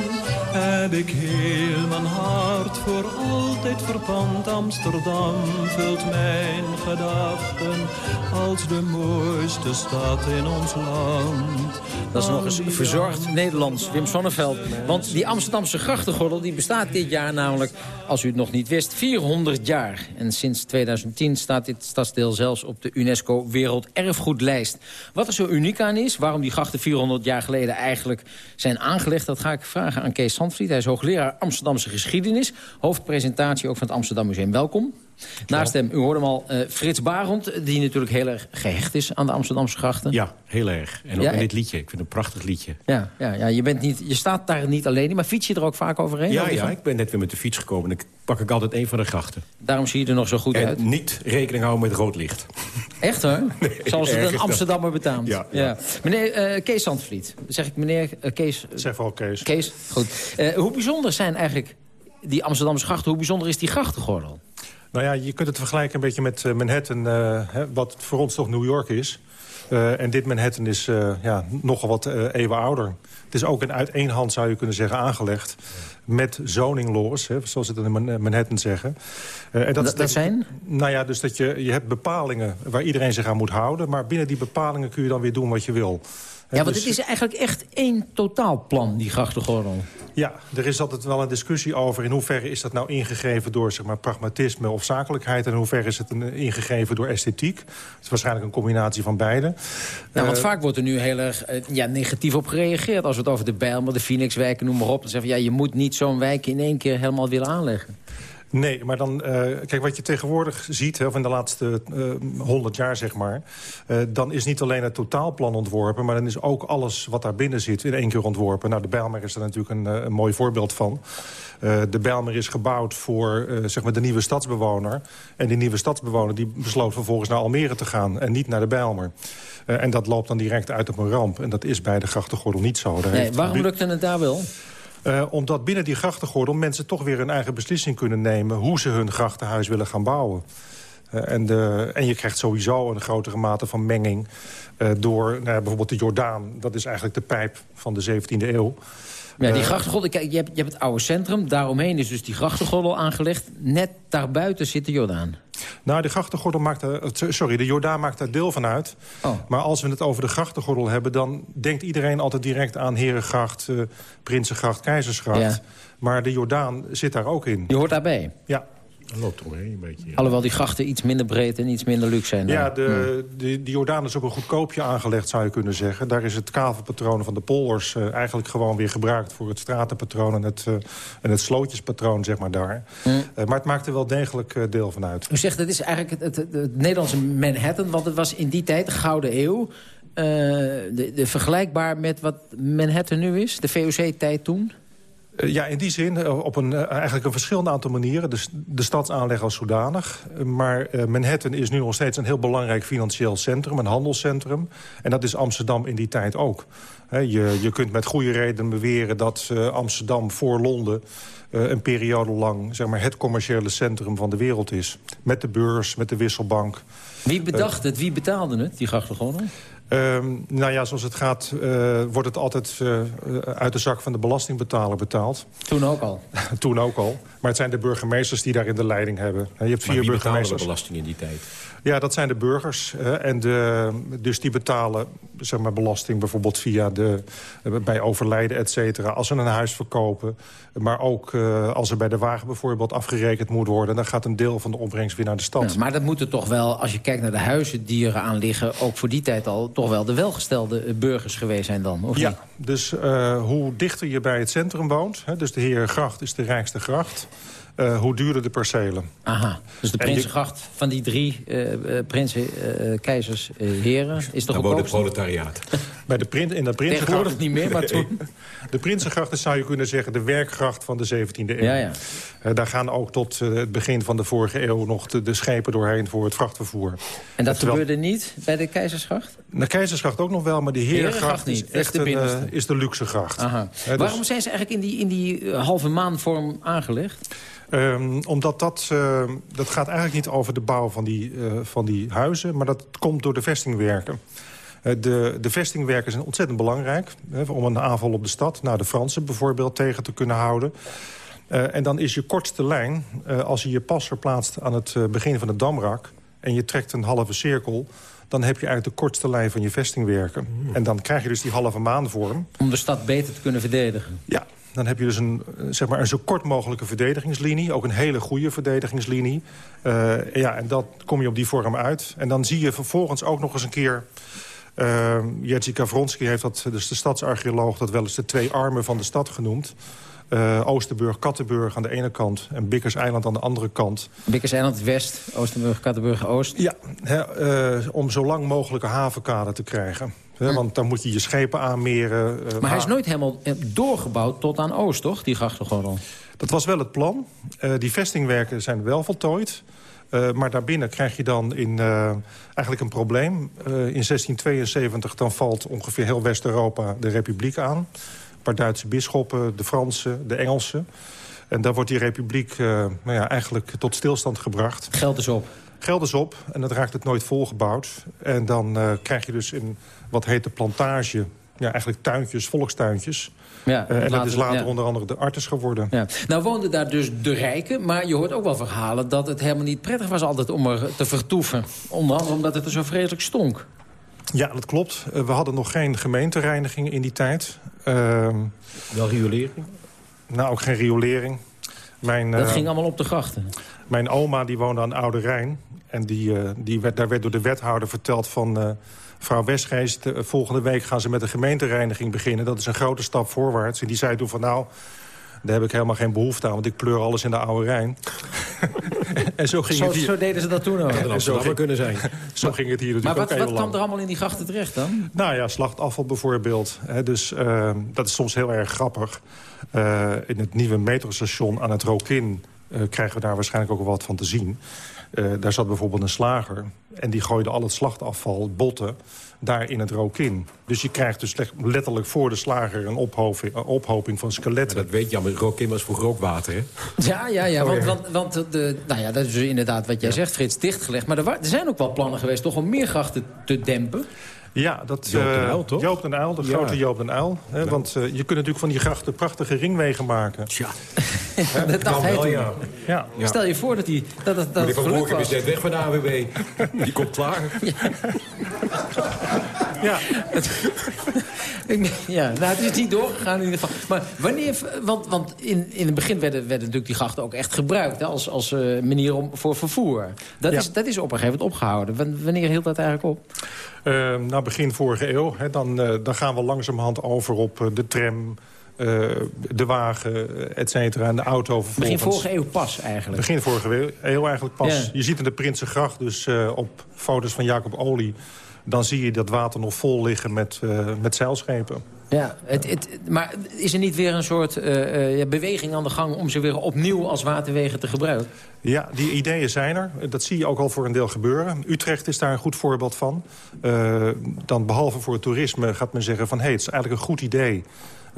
heb ik heel mijn hart voor altijd verpand. Amsterdam vult mijn gedachten als de mooiste stad in ons land. Dat is nog eens verzorgd Nederlands, Wim Sonneveld. Want die Amsterdamse grachtengordel die bestaat dit jaar namelijk, als u het nog niet wist, 400 jaar. En sinds 2010 staat dit stadsdeel zelfs op de UNESCO Werelderfgoedlijst. Wat er zo uniek aan is, waarom die grachten 400 jaar geleden eigenlijk zijn aangelegd... dat ga ik vragen aan Kees Sandvliet. Hij is hoogleraar Amsterdamse geschiedenis. Hoofdpresentatie ook van het Amsterdam Museum. Welkom. Naast hem, u hoorde hem al, uh, Frits Barend... die natuurlijk heel erg gehecht is aan de Amsterdamse grachten. Ja, heel erg. En ook Ja, in dit liedje. Ik vind het een prachtig liedje. Ja, ja, ja je, bent niet, je staat daar niet alleen in, maar fiets je er ook vaak overheen? Ja, ja, ik ben net weer met de fiets gekomen. En ik pak ik altijd een van de grachten. Daarom zie je er nog zo goed en uit. niet rekening houden met rood licht. Echt hoor? Zoals het een. Amsterdammer betaamt. Ja, ja. Meneer eh, Kees Zandvliet. Zeg ik meneer eh, Kees? Zeg wel Kees. Kees, goed. Eh, hoe bijzonder zijn eigenlijk die Amsterdamse grachten? Hoe bijzonder is die grachtengordel? Nou ja, je kunt het vergelijken een beetje met eh, Manhattan, eh, hè, wat voor ons toch New York is. Eh, en dit Manhattan is ja, nogal wat eh, eeuwen ouder. Het is ook een uit één hand, zou je kunnen zeggen, aangelegd. Met zoning laws, hè, zoals ze het in Man- Manhattan zeggen. En Dat- dat zijn? Nou ja, dus dat je, je hebt bepalingen waar iedereen zich aan moet houden. Maar binnen die bepalingen kun je dan weer doen wat je wil. Ja, want dus- het is eigenlijk echt één totaalplan, die grachtengordel. Ja, er is altijd wel een discussie over... in hoeverre is dat nou ingegeven door zeg maar, pragmatisme of zakelijkheid... en in hoeverre is het een, ingegeven door esthetiek. Het is waarschijnlijk een combinatie van beide. Nou, want Eh, vaak wordt er nu heel erg eh, ja, negatief op gereageerd. Als we het over de Bijlmer, de Phoenixwijken, noem maar op. Dan zeggen we, ja, je moet niet zo'n wijk in één keer helemaal willen aanleggen. Nee, maar dan, eh, kijk, wat je tegenwoordig ziet, of in de laatste honderd jaar zeg maar... eh, dan is niet alleen het totaalplan ontworpen... maar dan is ook alles wat daar binnen zit in één keer ontworpen. Nou, de Bijlmer is er natuurlijk een, eh, een mooi voorbeeld van. Eh, de Bijlmer is gebouwd voor eh, zeg maar de nieuwe stadsbewoner. En die nieuwe stadsbewoner die besloot vervolgens naar Almere te gaan... en niet naar de Bijlmer. Eh, en dat loopt dan direct uit op een ramp. En dat is bij de grachtengordel niet zo. Daar Nee, waarom lukte het daar wel? Eh, omdat binnen die grachtengordel mensen toch weer een eigen beslissing kunnen nemen... hoe ze hun grachtenhuis willen gaan bouwen. Eh, en, de, en je krijgt sowieso een grotere mate van menging eh, door nou bijvoorbeeld de Jordaan. Dat is eigenlijk de pijp van de 17e eeuw. Ja, die Eh, grachtengordel, kijk, je hebt, je hebt het oude centrum. Daaromheen is dus die grachtengordel aangelegd. Net daarbuiten zit de Jordaan. Nou, de grachtengordel maakt er, sorry, de Jordaan maakt daar deel van uit. Oh. Maar als we het over de grachtengordel hebben... dan denkt iedereen altijd direct aan Herengracht, eh, Prinsengracht, Keizersgracht. Ja. Maar de Jordaan zit daar ook in. Die hoort daarbij. Ja. Dat loopt omheen een beetje. Alhoewel die grachten iets minder breed en iets minder luxe zijn. dan. Ja, de, de, de Jordaan is op een goedkoopje aangelegd, zou je kunnen zeggen. Daar is het kavelpatroon van de polders eh, eigenlijk gewoon weer gebruikt... voor het stratenpatroon en het, eh, en het slootjespatroon, zeg maar, daar. Hmm. Eh, maar het maakt er wel degelijk eh, deel van uit. U zegt, dat is eigenlijk het, het, het Nederlandse Manhattan... want het was in die tijd, de Gouden Eeuw... eh, de, de vergelijkbaar met wat Manhattan nu is? De VOC-tijd toen? Eh, ja, in die zin eh, op een, eh, eigenlijk een verschillend aantal manieren. Dus de stadsaanleg als zodanig. Maar Manhattan is nu nog steeds een heel belangrijk financieel centrum. Een handelscentrum. En dat is Amsterdam in die tijd ook. Je, je kunt met goede reden beweren dat Amsterdam voor Londen... een periode lang zeg maar, het commerciële centrum van de wereld is. Met de beurs, met de wisselbank. Wie bedacht het? Wie betaalde het, die grachtengordel? Ehm, nou ja, zoals het gaat, eh, wordt het altijd eh, uit de zak van de belastingbetaler betaald. Toen ook al. Toen ook al. Maar het zijn de burgemeesters die daarin de leiding hebben. Je hebt Maar vier wie betaalde de burgemeesters. belasting in die tijd? Ja, dat zijn de burgers. hè, en de, dus die betalen zeg maar, belasting bijvoorbeeld via de, eh, bij overlijden, et cetera. Als ze een huis verkopen. Maar ook eh, als er bij de wagen bijvoorbeeld afgerekend moet worden... dan gaat een deel van de opbrengst weer naar de stad. Ja, maar dat moeten toch wel, als je kijkt naar de huizen die eraan liggen... ook voor die tijd al toch wel de welgestelde eh, burgers geweest zijn dan, of ja, niet? dus eh, hoe dichter je bij het centrum woont... Hè, dus de Herengracht is de rijkste gracht... eh, hoe duurder de percelen. Aha, dus de Prinsengracht van die drie eh, eh, prinsen, eh, keizers, heren... is toch het goedkoopste? proletariaat. Bij de print, in de Prinsengracht... Tegenwoordig niet meer, maar toen... De Prinsengracht is, zou je kunnen zeggen, de werkgracht van de 17e eeuw. Ja, ja. Eh, daar gaan ook tot eh, het begin van de vorige eeuw nog de, de schepen doorheen voor het vrachtvervoer. En dat Terwijl- gebeurde niet bij de Keizersgracht? De Keizersgracht ook nog wel, maar de Herengracht niet. is Dat echt de een, eh, is de luxe gracht. Aha. Dus- Waarom zijn ze eigenlijk in die, in die halve maanvorm aangelegd? Ehm, omdat dat, eh, dat gaat eigenlijk niet over de bouw van die, van die huizen... maar dat komt door de vestingwerken. Eh, de, de vestingwerken zijn ontzettend belangrijk... Hè, om een aanval op de stad, nou, de Fransen bijvoorbeeld, tegen te kunnen houden. Uh, en dan is je kortste lijn, uh, als je je pas verplaatst aan het begin van het damrak... en je trekt een halve cirkel, dan heb je eigenlijk de kortste lijn van je vestingwerken. En dan krijg je dus die halve maanvorm. Om de stad beter te kunnen verdedigen? Ja, dan heb je dus een, zeg maar een zo kort mogelijke verdedigingslinie. Ook een hele goede verdedigingslinie. Uh, ja, en dat kom je op die vorm uit. En dan zie je vervolgens ook nog eens een keer... Uh, Jerzy Kavronski heeft dat, dus de stadsarcheoloog... dat wel eens de twee armen van de stad genoemd. Uh, Oosterburg, Kattenburg aan de ene kant en Bikkers Eiland aan de andere kant. Bikkers Eiland west, Oosterburg, Kattenburg oost? Ja, he, uh, om zo lang mogelijk een havenkade te krijgen. He, want dan moet je je schepen aanmeren. Uh, maar hij is nooit helemaal doorgebouwd tot aan oost, toch? Die grachtengordel. Dat was wel het plan. die vestingwerken zijn wel voltooid. Uh, maar daarbinnen krijg je dan in, uh, eigenlijk een probleem. Uh, in 1672 dan valt ongeveer heel West-Europa de republiek aan. Een paar Duitse bisschoppen, de Fransen, de Engelsen. En daar wordt die republiek nou ja, eigenlijk tot stilstand gebracht. Geld is op. Geld is op en dat raakt het nooit volgebouwd. En dan krijg je dus in wat heet de plantage... Ja, eigenlijk tuintjes, volkstuintjes... Ja, uh, en dat is later ja. onder andere de Artes geworden. Ja. Nou woonden daar dus de rijken, maar je hoort ook wel verhalen... dat het helemaal niet prettig was altijd om er te vertoeven. Onder andere omdat het er zo vreselijk stonk. Ja, dat klopt. Uh, we hadden nog geen gemeentereiniging in die tijd. Uh, wel riolering? Nou, ook geen riolering. Mijn, dat ging allemaal op de grachten? Mijn oma die woonde aan Oude Rijn. En die, die werd, daar werd door de wethouder verteld van... Mevrouw Westgeest, volgende week gaan ze met de gemeentereiniging beginnen. Dat is een grote stap voorwaarts. En die zei toen van nou, daar heb ik helemaal geen behoefte aan... want ik pleur alles in de oude Rijn. en zo, ging zo, het hier... zo deden ze dat toen ook. Ja, dat zou ging... kunnen zijn. zo ging het hier natuurlijk maar wat, ook wat kwam er allemaal in die grachten terecht dan? Nou ja, slachtafval bijvoorbeeld. He, dus uh, dat is soms heel erg grappig. Uh, in het nieuwe metrostation aan het Rokin... Uh, krijgen we daar waarschijnlijk ook wel wat van te zien. Uh, daar zat bijvoorbeeld een slager. En die gooide al het slachtafval, botten, daar in het rook in. Dus je krijgt dus letterlijk voor de slager een ophoping, een ophoping van skeletten. Maar dat weet je, maar rook in was vroeger ook water, hè? Ja, ja, ja. Want, want, want de, nou ja, dat is dus inderdaad wat jij ja. zegt, Frits, dichtgelegd. Maar er, er zijn ook wel plannen geweest toch om meer grachten te dempen. Ja, dat, Joop den Uyl, toch? Joop den Uyl, de ja. grote Joop den Uyl. Hè, ja. Want uh, je kunt natuurlijk van die grachten prachtige ringwegen maken. Tja. ja, dat dacht hij ja. ja. Stel je voor dat die, dat, dat, dat die van Borkum is net weg van de AWB. die komt klaar. Ja. ja, nou, het is niet doorgegaan in ieder geval. Maar wanneer, want, want in, in het begin werden, werden natuurlijk die grachten ook echt gebruikt... Hè, als, als uh, manier om, voor vervoer. Dat, ja. is, dat is op een gegeven moment opgehouden. Wanneer hield dat eigenlijk op? Uh, nou, begin vorige eeuw. Hè, dan, uh, dan gaan we langzamerhand over op uh, de tram... Uh, de wagen, et cetera, en de auto vervolgens. Begin vorige eeuw pas eigenlijk. Begin vorige eeuw eigenlijk pas. Ja. Je ziet in de Prinsengracht dus uh, op foto's van Jacob Olie... dan zie je dat water nog vol liggen met, uh, met zeilschepen. Ja, het, het, maar is er niet weer een soort uh, uh, beweging aan de gang... om ze weer opnieuw als waterwegen te gebruiken? Ja, die ideeën zijn er. Dat zie je ook al voor een deel gebeuren. Utrecht is daar een goed voorbeeld van. Uh, dan behalve voor het toerisme gaat men zeggen van... hé, hey, het is eigenlijk een goed idee...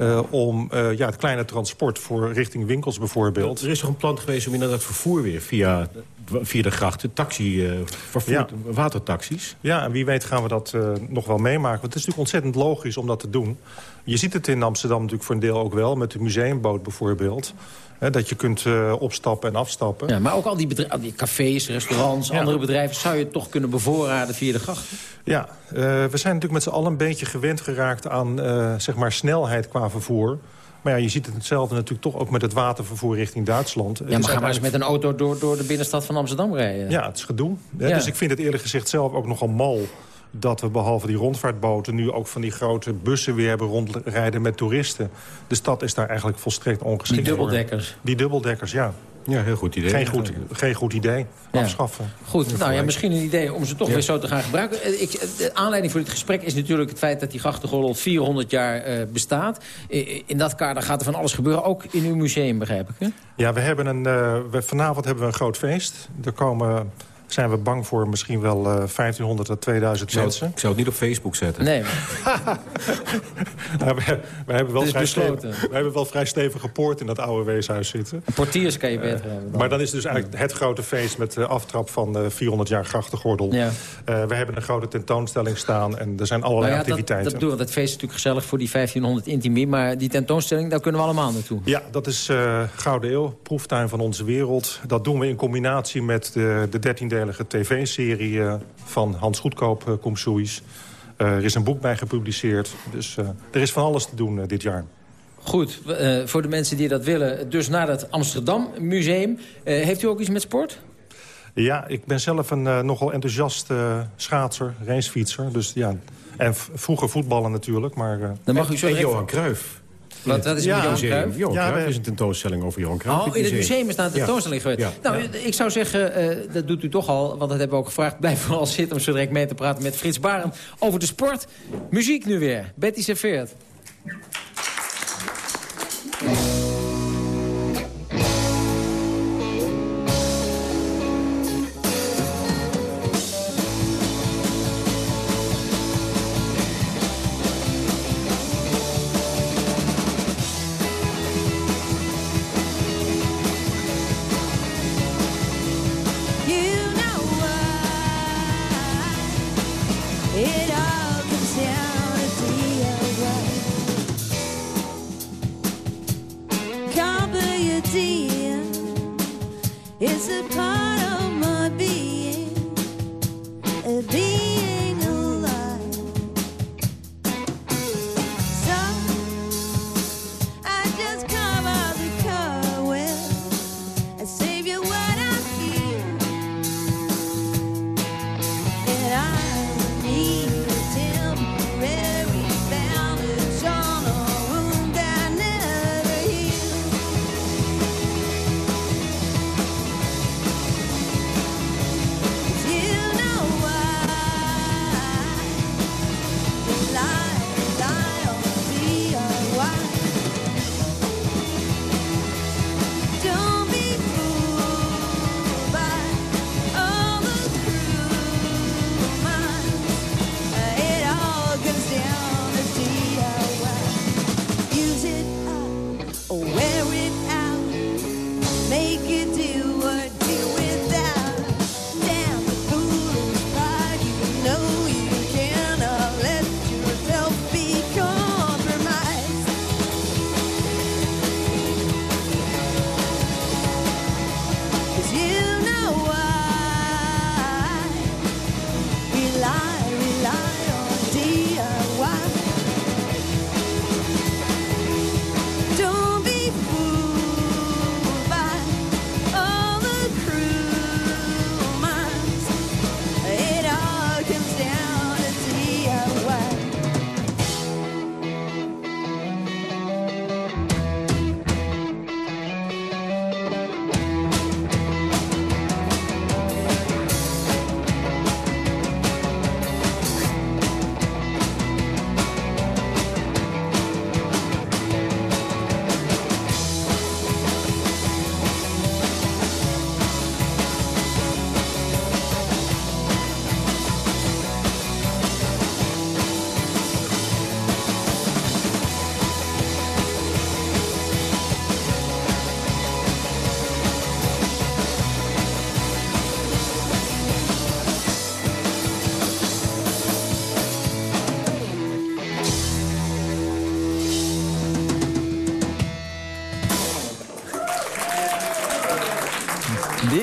Uh, om uh, ja, het kleine transport voor richting winkels bijvoorbeeld. Er is toch een plan geweest om inderdaad vervoer weer via, via de grachten, taxi, uh, ja. watertaxis? Ja, en wie weet gaan we dat nog wel meemaken. Want het is natuurlijk ontzettend logisch om dat te doen. Je ziet het in Amsterdam natuurlijk voor een deel ook wel, met de museumboot bijvoorbeeld. He, dat je kunt uh, opstappen en afstappen. Ja, maar ook al die, die cafés, restaurants, ja. andere bedrijven... zou je toch kunnen bevoorraden via de gracht? Ja, uh, we zijn natuurlijk met z'n allen een beetje gewend geraakt aan uh, zeg maar snelheid qua vervoer. Maar ja, je ziet het hetzelfde natuurlijk toch ook met het watervervoer richting Duitsland. Ja, maar ga maar eens met een auto door, door de binnenstad van Amsterdam rijden. Ja, het is gedoe. Ja. Dus ik vind het eerlijk gezegd zelf ook nogal mal dat we behalve die rondvaartboten... nu ook van die grote bussen weer hebben rondrijden met toeristen. De stad is daar eigenlijk volstrekt ongeschikt Die dubbeldekkers? Voor. Die dubbeldekkers, ja. Ja, heel goed idee. Geen goed, geen goed idee. Ja. Afschaffen. Goed, nou ja, misschien een idee om ze toch ja. weer zo te gaan gebruiken. Ik, de aanleiding voor dit gesprek is natuurlijk het feit dat die grachtengordel 400 jaar uh, bestaat. In dat kader gaat er van alles gebeuren, ook in uw museum, begrijp ik, hè? Ja, we hebben een, uh, we, vanavond hebben we een groot feest. Er komen zijn we bang voor misschien wel eh, 1500 tot 2000 Ik zou, mensen. ik zou het niet op Facebook zetten. Nee. Nou, we, we hebben wel vrij besloten. stevig, we hebben wel vrij stevige poort in dat oude weeshuis zitten. Portiers kan je beter hebben. dan. Maar dan is het dus eigenlijk het grote feest met de aftrap van de 400 jaar grachtengordel. Ja. Eh, we hebben een grote tentoonstelling staan en er zijn allerlei Nou ja, dat, activiteiten. dat bedoel ik, dat feest is natuurlijk gezellig voor die 1500 intimie. Maar die tentoonstelling, daar kunnen we allemaal naartoe. Ja, dat is eh, Gouden Eeuw, proeftuin van onze wereld. Dat doen we in combinatie met de, de 13-delige tv-serie eh, van Hans Goedkoop, uh, Komsoeis. Er is een boek bij gepubliceerd, dus er is van alles te doen dit jaar. Goed, eh, voor de mensen die dat willen. Dus naar het Amsterdam Museum. Eh, heeft u ook iets met sport? Ja, ik ben zelf een nogal enthousiast schaatser, racefietser. Dus, ja. En vroeger voetballen natuurlijk, maar... eh, Dan mag u zo en direct- Johan Cruijff. Wat, dat is Ja, Johan museum. Cruijff? Johan Ja, Cruijff is een tentoonstelling over Johan Cruijff. Oh, in het museum is daar een Ja. tentoonstelling geweest. Ja. Nou, ik zou zeggen, eh, dat doet u toch al, want dat hebben we ook gevraagd. Blijf vooral zitten om zo direct mee te praten met Frits Barend over de sport. Muziek nu weer. Betty serveert.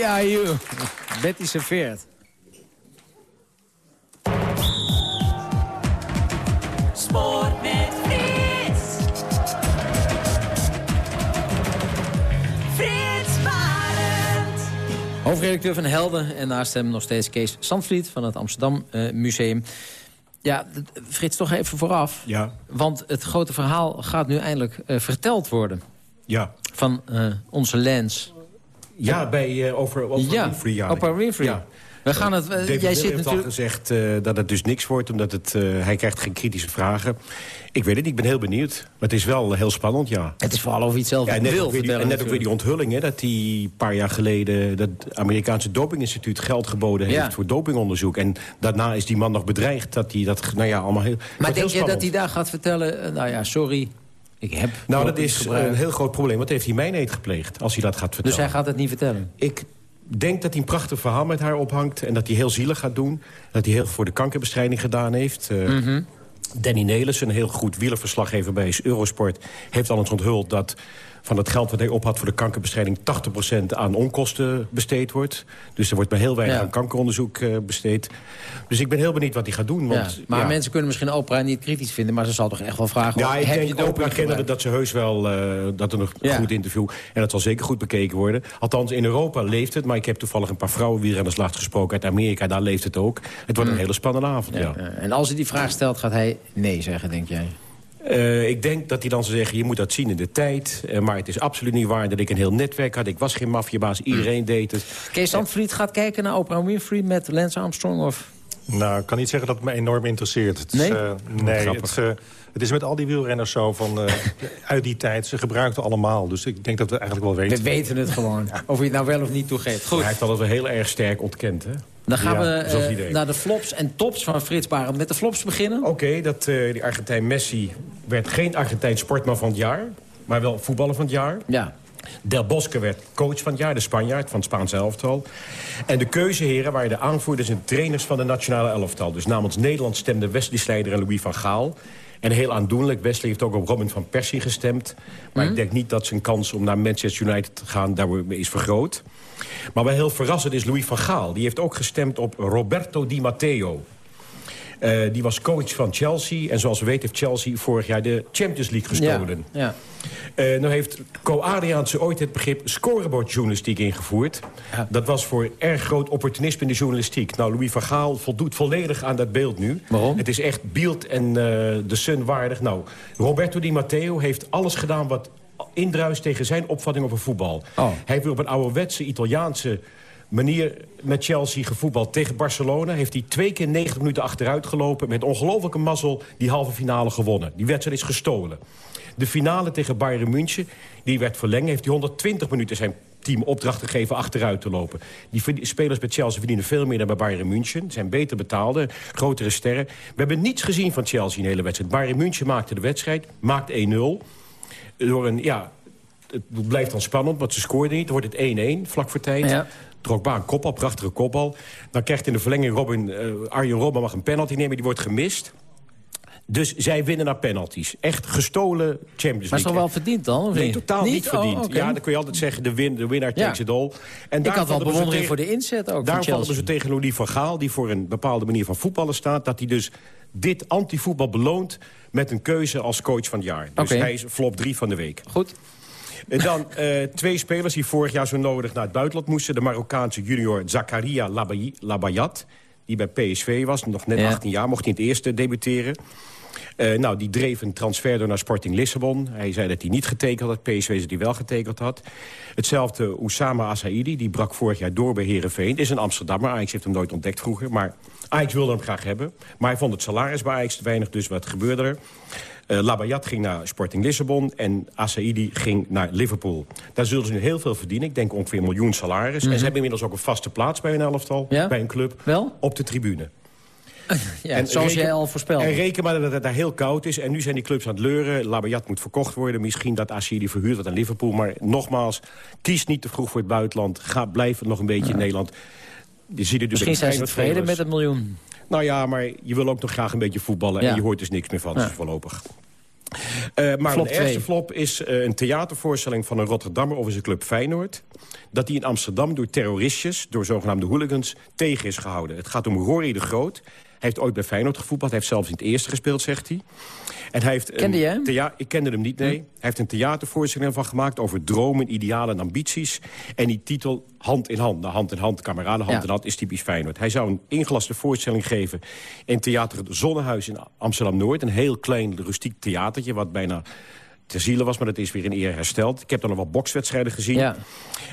DIU. Betty serveert. Sport met Frits. Frits Barend. Hoofdredacteur van Helden en naast hem nog steeds Kees Sandvliet van het Amsterdam eh, Museum. Ja, Frits, toch even vooraf. Ja. Want het grote verhaal gaat nu eindelijk eh, verteld worden. Ja. Van eh, onze Lens. Ja, bij, eh, over, over ja, Winfrey, ja. Oprah Winfrey. Ja. We gaan het... eh, David jij Miller zit heeft al natuurlijk... gezegd eh, dat het dus niks wordt, omdat het, eh, hij krijgt geen kritische vragen. Ik weet het, ik ben heel benieuwd. Maar het is wel heel spannend, ja. Het is vooral of hij het zelf Ja, net wil ook weer die, vertellen en net ook weer die onthulling, hè, dat hij een paar jaar geleden... dat Amerikaanse dopinginstituut geld geboden heeft Ja. voor dopingonderzoek. En daarna is die man nog bedreigd dat hij dat... Nou ja, allemaal heel, Maar heel denk je dat hij daar gaat vertellen... nou ja, sorry, ik heb... Nou, dat is gebruikt. een heel groot probleem. Wat heeft hij mijneet gepleegd als hij dat gaat vertellen? Dus hij gaat het niet vertellen? Ik denk dat hij een prachtig verhaal met haar ophangt... en dat hij heel zielig gaat doen. Dat hij heel voor de kankerbestrijding gedaan heeft. Eh, Mhm. Danny Nelissen, een heel goed wielerverslaggever bij Eurosport... heeft al eens onthuld dat van het geld wat hij op had voor de kankerbestrijding... 80% aan onkosten besteed wordt. Dus er wordt maar heel weinig Ja. aan kankeronderzoek eh, besteed. Dus ik ben heel benieuwd wat hij gaat doen. Want, ja, maar ja. mensen kunnen misschien Oprah niet kritisch vinden... maar ze zal toch echt wel vragen... Ja, of, ik denk kinderen gebruikt? dat ze heus wel... eh, dat er nog een goed interview... en dat zal zeker goed bekeken worden. Althans, in Europa leeft het. Maar ik heb toevallig een paar vrouwen wielrenners laatst gesproken uit Amerika. Daar leeft het ook. Het wordt een hele spannende avond. Mm. En als hij die vraag stelt, gaat hij nee zeggen, denk jij? Eh, ik denk dat hij dan zou zeggen, je moet dat zien in de tijd. Eh, maar het is absoluut niet waar dat ik een heel netwerk had. Ik was geen maffiabaas, iedereen deed het. Kees Zandvliet gaat kijken naar Oprah Winfrey met Lance Armstrong? Of... Nou, ik kan niet zeggen dat het me enorm interesseert. Het Nee? Is, eh, nee, het, eh, het is met al die wielrenners zo van... eh, uit die tijd, ze gebruikten allemaal. Dus ik denk dat we eigenlijk wel weten. We weten het gewoon. Of je het nou wel of niet toegeeft. Goed. Hij heeft altijd wel heel erg sterk ontkend, hè? Dan gaan Ja, we eh, naar de flops en tops van Frits Barend. Met de flops beginnen? Oké, dat eh, die Argentijn Messi werd geen Argentijn sportman van het jaar... maar wel voetballer van het jaar. Ja. Del Bosque werd coach van het jaar, de Spanjaard van het Spaanse elftal. En de keuzeheren waren de aanvoerders en trainers van de nationale elftal. Dus namens Nederland stemden Wesley Sneijder en Louis van Gaal. En heel aandoenlijk, Wesley heeft ook op Robin van Persie gestemd. Maar ik denk niet dat zijn kans om naar Manchester United te gaan daarmee is vergroot. Maar wel heel verrassend is Louis van Gaal. Die heeft ook gestemd op Roberto Di Matteo. Eh, die was coach van Chelsea. En zoals we weten heeft Chelsea vorig jaar de Champions League gestolen. Ja. ja. Eh, nou heeft Co Adriaanse ooit het begrip scorebordjournalistiek ingevoerd. Dat was voor erg groot opportunisme in de journalistiek. Nou, Louis van Gaal voldoet volledig aan dat beeld nu. Waarom? Het is echt beeld en eh, de Sun waardig. Nou, Roberto Di Matteo heeft alles gedaan wat indruist tegen zijn opvatting over voetbal. Oh. Hij heeft weer op een ouderwetse Italiaanse manier met Chelsea gevoetbald. Tegen Barcelona heeft hij twee keer 90 minuten achteruit gelopen... met ongelofelijke mazzel die halve finale gewonnen. Die wedstrijd is gestolen. De finale tegen Bayern München, die werd verlengen... heeft hij 120 minuten zijn team opdracht gegeven achteruit te lopen. Die spelers bij Chelsea verdienen veel meer dan bij Bayern München. Zijn beter betaalde, grotere sterren. We hebben niets gezien van Chelsea in de hele wedstrijd. Bayern München maakte de wedstrijd, maakt 1-0. Door een, ja, het blijft dan spannend, want ze scoorden niet. Dan wordt het 1-1, vlak voor tijd. Ja. Drogba een kopbal, prachtige kopbal. Dan krijgt in de verlenging Robin, eh, Arjen Robben mag een penalty nemen. Die wordt gemist. Dus zij winnen naar penalties. Echt gestolen Champions League. Maar is toch wel verdiend dan? Of Nee, totaal niet, Oh, verdiend. oké. Ja, dan kun je altijd zeggen, de, win, de winnaar Ja. takes it all. En Ik had wel bewondering tegen- voor de inzet ook Daar vallen zo tegen Louis van Gaal... die voor een bepaalde manier van voetballen staat... dat hij dus dit antivoetbal beloont met een keuze als coach van het jaar. Dus hij is flop 3 van de week. Goed. En dan eh, twee spelers die vorig jaar zo nodig naar het buitenland moesten. De Marokkaanse junior Zakaria Labayat, die bij PSV was, nog net Ja. 18 jaar, mocht hij in het eerste debuteren. Eh, nou, die dreef een transfer door naar Sporting Lissabon. Hij zei dat hij niet getekend had, PSV dat hij wel getekend had. Hetzelfde Oussama Asaidi, die brak vorig jaar door bij Herenveen. Is een Amsterdammer, Ajax heeft hem nooit ontdekt vroeger. Maar Ajax wilde hem graag hebben. Maar hij vond het salaris bij Ajax te weinig, dus wat gebeurde er? Eh Labayat ging naar Sporting Lissabon en Asaidi ging naar Liverpool. Daar zullen ze nu heel veel verdienen. Ik denk ongeveer een miljoen salaris. En Mhm. ze hebben inmiddels ook een vaste plaats bij een elftal, Ja? bij een club. Wel? Op de tribune. Ja, zoals reken- jij al voorspelde. En reken maar dat het daar heel koud is. En nu zijn die clubs aan het leuren. Labayat moet verkocht worden. Misschien dat Asaidi verhuurd wordt aan Liverpool. Maar nogmaals, kies niet te vroeg voor het buitenland. Ga, blijf nog een beetje in Nederland. Je ziet het dus Misschien bij zijn ze tevreden met het miljoen. Nou ja, maar je wil ook nog graag een beetje voetballen. Ja. En je hoort dus niks meer van, Ja. dus voorlopig. Eh, maar de eerste flop is eh, een theatervoorstelling van een Rotterdammer over zijn club Feyenoord. Dat die in Amsterdam door terroristjes, door zogenaamde hooligans, tegen is gehouden. Het gaat om Rory de Groot. Heeft ooit bij Feyenoord gevoetbald. Hij heeft zelfs in het eerste gespeeld, zegt hij. En hij heeft Kende een je hem? Ik kende hem niet, nee. Hij heeft een theatervoorstelling van gemaakt over dromen, idealen en ambities. En die titel Hand in Hand. Nou, hand in hand, kameraden, hand Ja. in hand is typisch Feyenoord. Hij zou een ingelaste voorstelling geven in theater Het Zonnehuis in Amsterdam-Noord. Een heel klein, rustiek theatertje, wat bijna ter ziele was, maar dat is weer in eer hersteld. Ik heb dan nog wat bokswedstrijden gezien. Ja.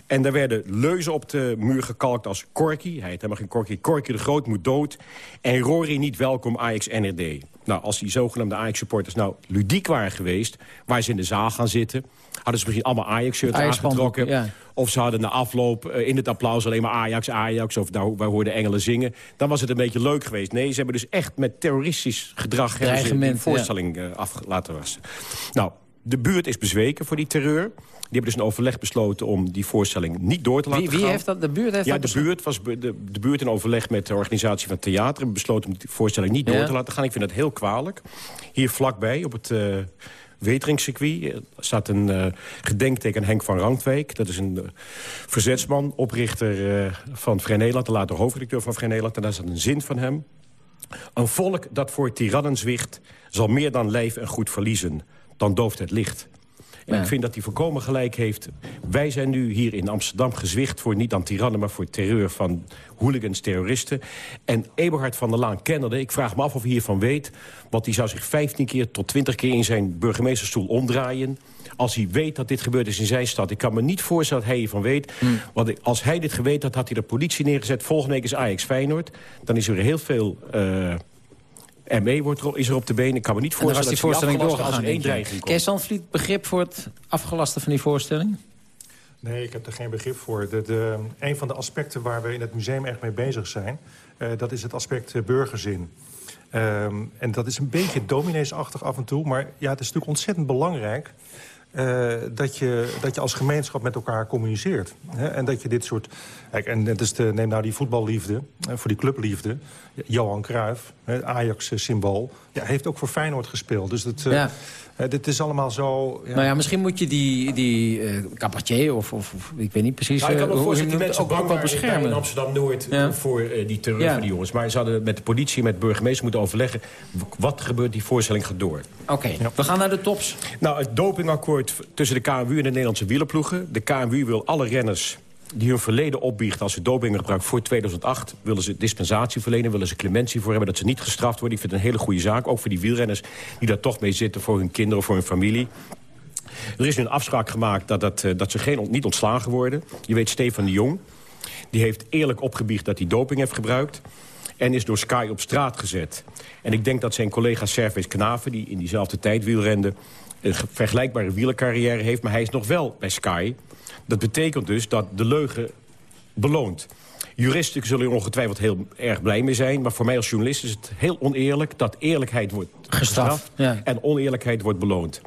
En daar werden leuzen op de muur gekalkt als Corky. Hij heet helemaal geen Corky. Corky de Groot moet dood. En Rory niet welkom Ajax NRD. Nou, als die zogenaamde Ajax-supporters nou ludiek waren geweest... waar ze in de zaal gaan zitten... hadden ze misschien allemaal Ajax-shirts aangetrokken. ja. Of ze hadden na afloop eh, in het applaus alleen maar Ajax, Ajax... of nou, wij hoorden engelen zingen. Dan was het een beetje leuk geweest. Nee, ze hebben dus echt met terroristisch gedrag... die Dreigement, ja. voorstelling eh, af laten wassen. Nou, de buurt is bezweken voor die terreur. Die hebben dus een overleg besloten om die voorstelling niet door te laten Wie, wie gaan. heeft dat? De buurt heeft ja, dat de buurt, was de, de buurt in overleg met de organisatie van theater... besloten om die voorstelling niet door te laten gaan. Ik vind dat heel kwalijk. Hier vlakbij, op het uh, Weteringscircuit... eh, staat een eh, gedenkteken aan Henk van Randwijk. Dat is een verzetsman, oprichter van Vrij Nederland... en later hoofdredacteur van Vrij Nederland. En daar staat een zin van hem. Een volk dat voor tirannen zwicht... zal meer dan lijf en goed verliezen. Dan dooft het licht. En Ja. ik vind dat hij volkomen gelijk heeft. Wij zijn nu hier in Amsterdam gezwicht voor niet aan tirannen... maar voor terreur van hooligans, terroristen. En Eberhard van der Laan kennende, ik vraag me af of hij hiervan weet... want hij zou zich 15 keer tot 20 keer in zijn burgemeesterstoel omdraaien... als hij weet dat dit gebeurd is in zijn stad. Ik kan me niet voorstellen dat hij hiervan weet. Hmm. Want als hij dit geweten had, had hij de politie neergezet. Volgende week is Ajax Feyenoord. Dan is er heel veel... eh ME wordt er, is er op de been. Ik kan me niet was voorstellen die dat ze voorstelling als er één je. dreiging komt. Zandvliet begrip voor het afgelasten van die voorstelling? Nee, ik heb er geen begrip voor. De, de, een van de aspecten waar we in het museum echt mee bezig zijn... eh, dat is het aspect eh, burgerzin. Ehm, en dat is een beetje domineesachtig af en toe. Maar ja, het is natuurlijk ontzettend belangrijk... eh, dat, je, dat je als gemeenschap met elkaar communiceert. Hè? En dat je dit soort... Kijk, en het is de, neem nou die voetballiefde, eh, voor die clubliefde. Johan Cruijff, Ajax-symbool... Ja, heeft ook voor Feyenoord gespeeld. Dus eh, Ja. eh, dit is allemaal zo... Ja. Nou ja, misschien moet je die, die eh cabaretier of, of, of ik weet niet precies... Nou, ik kan eh, me voorstellen dat die mensen ook wel daar in beschermen. Amsterdam-Noord Ja. voor eh, die terreur Ja. van die jongens. Maar ze hadden met de politie, met de burgemeester moeten overleggen... wat gebeurt die voorstelling gaat door. Oké, we gaan naar de tops. Nou, het dopingakkoord tussen de KNWU en de Nederlandse wielerploegen. De KNWU wil alle renners die hun verleden opbiechten als ze doping gebruikt voor 2008... willen ze dispensatie verlenen, willen ze clementie voor hebben... dat ze niet gestraft worden. Ik vind het een hele goede zaak, ook voor die wielrenners... die daar toch mee zitten voor hun kinderen voor hun familie. Er is nu een afspraak gemaakt dat, dat, eh, dat ze geen, niet ontslagen worden. Je weet, Stefan de Jong, die heeft eerlijk opgebiecht dat hij doping heeft gebruikt... en is door Sky op straat gezet. En ik denk dat zijn collega Servees Knaven, die in diezelfde tijd wielrende... een ge- vergelijkbare wielercarrière heeft, maar hij is nog wel bij Sky. Dat betekent dus dat de leugen beloont. Juristen zullen er ongetwijfeld heel erg blij mee zijn... maar voor mij als journalist is het heel oneerlijk... dat eerlijkheid wordt gestraft ja. en oneerlijkheid wordt beloond.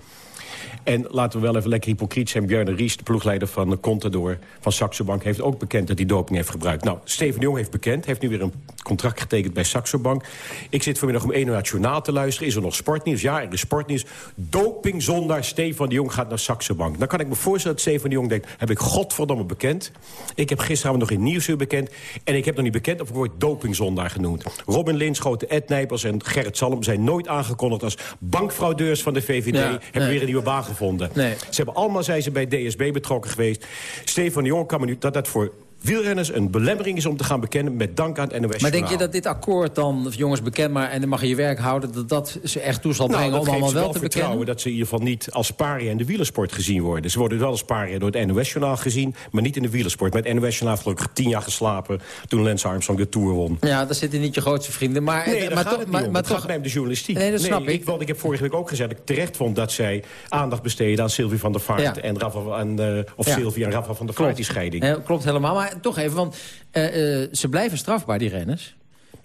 En laten we wel even lekker hypocriet zijn. Bjarne Ries, de ploegleider van de Contador van Saxo Bank... heeft ook bekend dat hij doping heeft gebruikt. Nou, Steven Jong heeft bekend. heeft nu weer een contract getekend bij Saxo Bank. Ik zit vanmiddag om 1 uur naar het journaal te luisteren. Is er nog sportnieuws? Ja, er is sportnieuws. Doping zonder Stefan de Jong gaat naar Saxo Bank. Dan kan ik me voorstellen dat Stefan de Jong denkt... heb ik godverdomme bekend. Ik heb gisteravond nog in Nieuwsuur bekend. En ik heb nog niet bekend of ik word dopingzondaar genoemd. Robin Linschoten, Ed Nijpels en Gerrit Salm... zijn nooit aangekondigd als bankfraudeurs van de VVD. Ja, hebben nee. weer een nieuwe baan gevonden. Nee. Ze hebben allemaal zijn ze bij DSB betrokken geweest. Stefan de Jong kan me nu dat dat voor wielrenners een belemmering is om te gaan bekennen... met dank aan het NOS Maar denk je dat dit akkoord dan, jongens, bekend maar... en dan mag je je werk houden, dat dat ze echt toe zal brengen... Nou, dat om allemaal ze wel te vertrouwen bekennen? dat ze in ieder geval niet als paria in de wielersport gezien worden. Ze worden wel als paria door het NOS-journaal gezien... maar niet in de wielersport. Met het NOS-journaal gelukkig tien jaar geslapen... toen Lance Armstrong de Tour won. Ja, daar zitten niet je grootste vrienden. Maar, Nee, maar gaat maar, maar gaat toch, om de journalistiek. Nee, dat snap ik. Want ik heb vorige week ook gezegd dat ik terecht vond dat zij aandacht besteden aan Sylvie van der Vaart... Ja. en Rafa, en, eh, of Ja. Sylvie en Rafa van der Vaart, die scheiding. Ja, klopt helemaal. Maar toch even, want eh, eh, ze blijven strafbaar, die renners.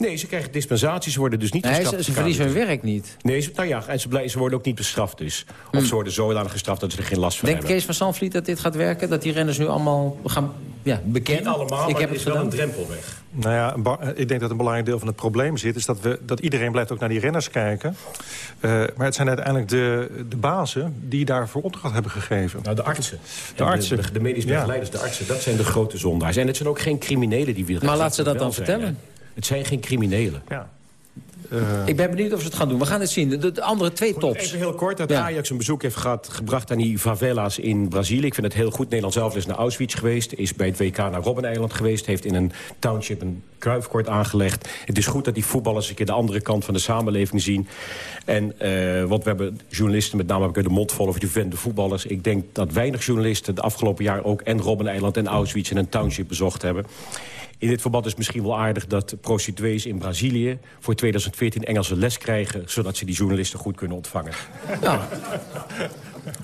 Nee, ze krijgen dispensaties, worden dus niet Nee, gestraft. ze, ze verliezen hun werk niet. Nee, ze, nou ja, en ze, blij- ze worden ook niet bestraft dus. Of ze worden zodanig gestraft dat ze er geen last van Denkt hebben. Kees van Zandvliet dat dit gaat werken? Dat die renners nu allemaal gaan ja, bekennen? Niet allemaal, ik maar heb er het is wel een drempel weg. Nou ja, ba- ik denk dat een belangrijk deel van het probleem zit... is dat, we, dat iedereen blijft ook naar die renners kijken. Eh, maar het zijn uiteindelijk de, de bazen die daarvoor opdracht hebben gegeven. Nou, de artsen. De En artsen. De, de medisch Ja. begeleiders, de artsen, dat zijn de grote zondaars. En het zijn ook geen criminelen die weer... Maar laat ze dat dan zijn, vertellen. hè. Het zijn geen criminelen. Ja. Eh, Ik ben benieuwd of ze het gaan doen. We gaan het zien. De, de andere twee tops. Even heel kort, dat Ja. Ajax een bezoek heeft gehad, gebracht aan die favela's in Brazilië. Ik vind het heel goed. Nederland zelf is naar Auschwitz geweest. Is bij het WK naar Robbeneiland geweest. Heeft in een township een kruifkort aangelegd. Het is goed dat die voetballers een keer de andere kant van de samenleving zien. En eh, want we hebben journalisten, met name heb ik de mond vol over die vende voetballers. Ik denk dat weinig journalisten de afgelopen jaar ook en Robbeneiland en Auschwitz en een township bezocht hebben. In dit verband is misschien wel aardig dat prostituees in Brazilië... voor 2014 Engelse les krijgen... zodat ze die journalisten goed kunnen ontvangen.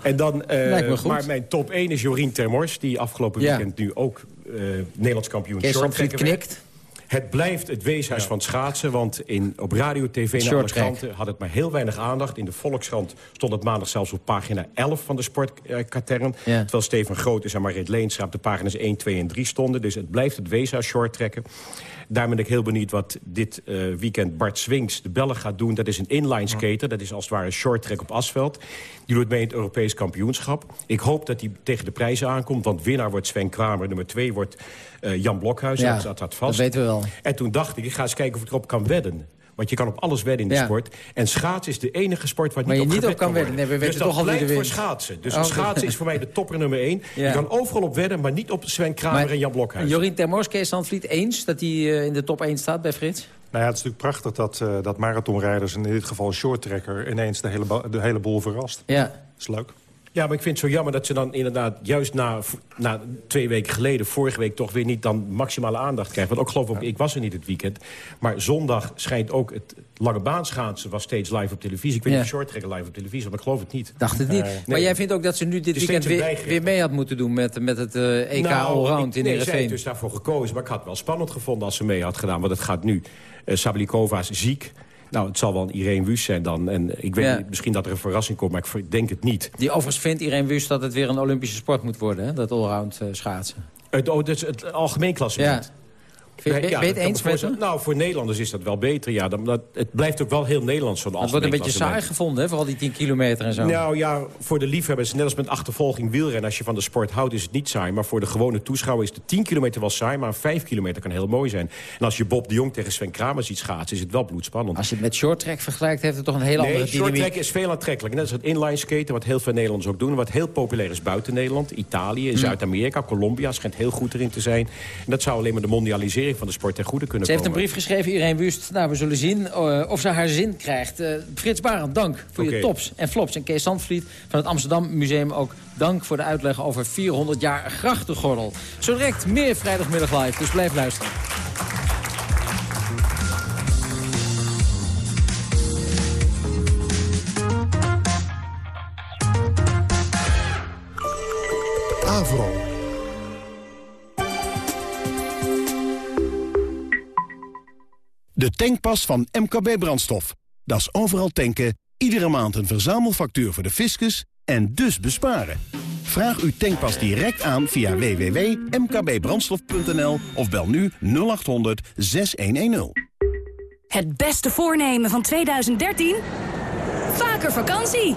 En dan, eh, maar mijn top 1 is Jorien Termors... die afgelopen Ja. weekend nu ook eh, Nederlands kampioen werd. knikt. Het blijft het weeshuis van het schaatsen. Want in, op radio, tv en alle Shorttrack. kranten had het maar heel weinig aandacht. In de Volkskrant stond het maandag zelfs op pagina 11 van de sportkatern. Ja. Terwijl Steven Grootis en Marit Leenstra op de pagina's 1, 2 en 3 stonden. Dus het blijft het weeshuis shorttrekken. Daar ben ik heel benieuwd wat dit eh, weekend Bart Swings, de Belg, gaat doen. Dat is een inline skater. Dat is als het ware een shorttrack op asfalt. Die doet mee in het Europees kampioenschap. Ik hoop dat hij tegen de prijzen aankomt. Want winnaar wordt Sven Kramer. Nummer 2 wordt eh, Jan Blokhuis. Ja, dat staat dat vast. dat weten we wel. En toen dacht ik, ik ga eens kijken of ik erop kan wedden. Want je kan op alles wedden in de Ja. sport. En schaats is de enige sport waar niet je op niet op kan worden. wedden. Nee, we weten dus dat toch al wie er voor schaatsen. Dus Oh. schaatsen is voor mij de topper nummer 1. Ja. Je kan overal op wedden, maar niet op Sven Kramer Maar en Jan Blokhuis. Jorien Termors, Kees Zandvliet, eens dat hij eh, in de top 1 staat bij Frits? Nou ja, het is natuurlijk prachtig dat, eh, dat marathonrijders... en in dit geval een shorttrekker ineens de hele, de hele boel verrast. Ja. Dat is leuk. Ja, maar ik vind het zo jammer dat ze dan inderdaad... juist na, na twee weken geleden, vorige week... toch weer niet dan maximale aandacht krijgen. Want ook geloof ik, ik was er niet het weekend. Maar zondag schijnt ook het lange baanschaatsen... was steeds live op televisie. Ik weet Ja. niet of shorttrekker live op televisie... maar ik geloof het niet. Dacht het niet. Nee. Maar jij vindt ook dat ze nu dit weekend weer, mee had moeten doen met, met het eh, EK Nou, Allround in nee, zij heeft Heerenveen? dus daarvoor gekozen. Maar ik had het wel spannend gevonden als ze mee had gedaan. Want het gaat nu. Sablikova is ziek. Nou, het zal wel een Irene zijn dan. En ik weet Ja. niet, misschien dat er een verrassing komt, maar ik denk het niet. Die overigens vindt iedereen wist dat het weer een Olympische sport moet worden, hè? dat allround eh, schaatsen. Het, oh, dus het algemeen klassement. Ja. Vind je- ben je het dat kan eens met. Nou, voor Nederlanders is dat wel beter. Ja, dan, dat, het blijft ook wel heel Nederlands, zo'n Het wordt een beetje saai gevonden, hè? vooral die 10 kilometer en zo. Nou ja, voor de liefhebbers, net als met achtervolging wielrennen... als je van de sport houdt, is het niet saai. Maar voor de gewone toeschouwer is de 10 kilometer wel saai... maar 5 kilometer kan heel mooi zijn. En als je Bob de Jong tegen Sven Kramer ziet schaatsen... is het wel bloedspannend. Als je het met shorttrack vergelijkt, heeft het toch een hele nee, andere dynamiek. shorttrack is veel aantrekkelijk. Net als het inline skaten, wat heel veel Nederlanders ook doen. Wat heel populair is buiten Nederland. Italië, Mm. Zuid-Amerika, Colombia schijnt heel goed erin te zijn. En dat zou alleen maar de mondialisering van de sport ten goede kunnen Ze heeft een komen. brief geschreven, Irene Wust. Nou, we zullen zien eh, of ze haar zin krijgt. Eh, Frits Barend, dank voor je tops en flops. En Kees Zandvliet van het Amsterdam Museum ook dank voor de uitleg over 400 jaar grachtengordel. Zo direct meer vrijdagmiddag live, dus blijf luisteren. De tankpas van MKB Brandstof. Dat is overal tanken, iedere maand een verzamelfactuur voor de fiscus en dus besparen. Vraag uw tankpas direct aan via www.mkbbrandstof.nl of bel nu 0800 6110. Het beste voornemen van 2013? Vaker vakantie!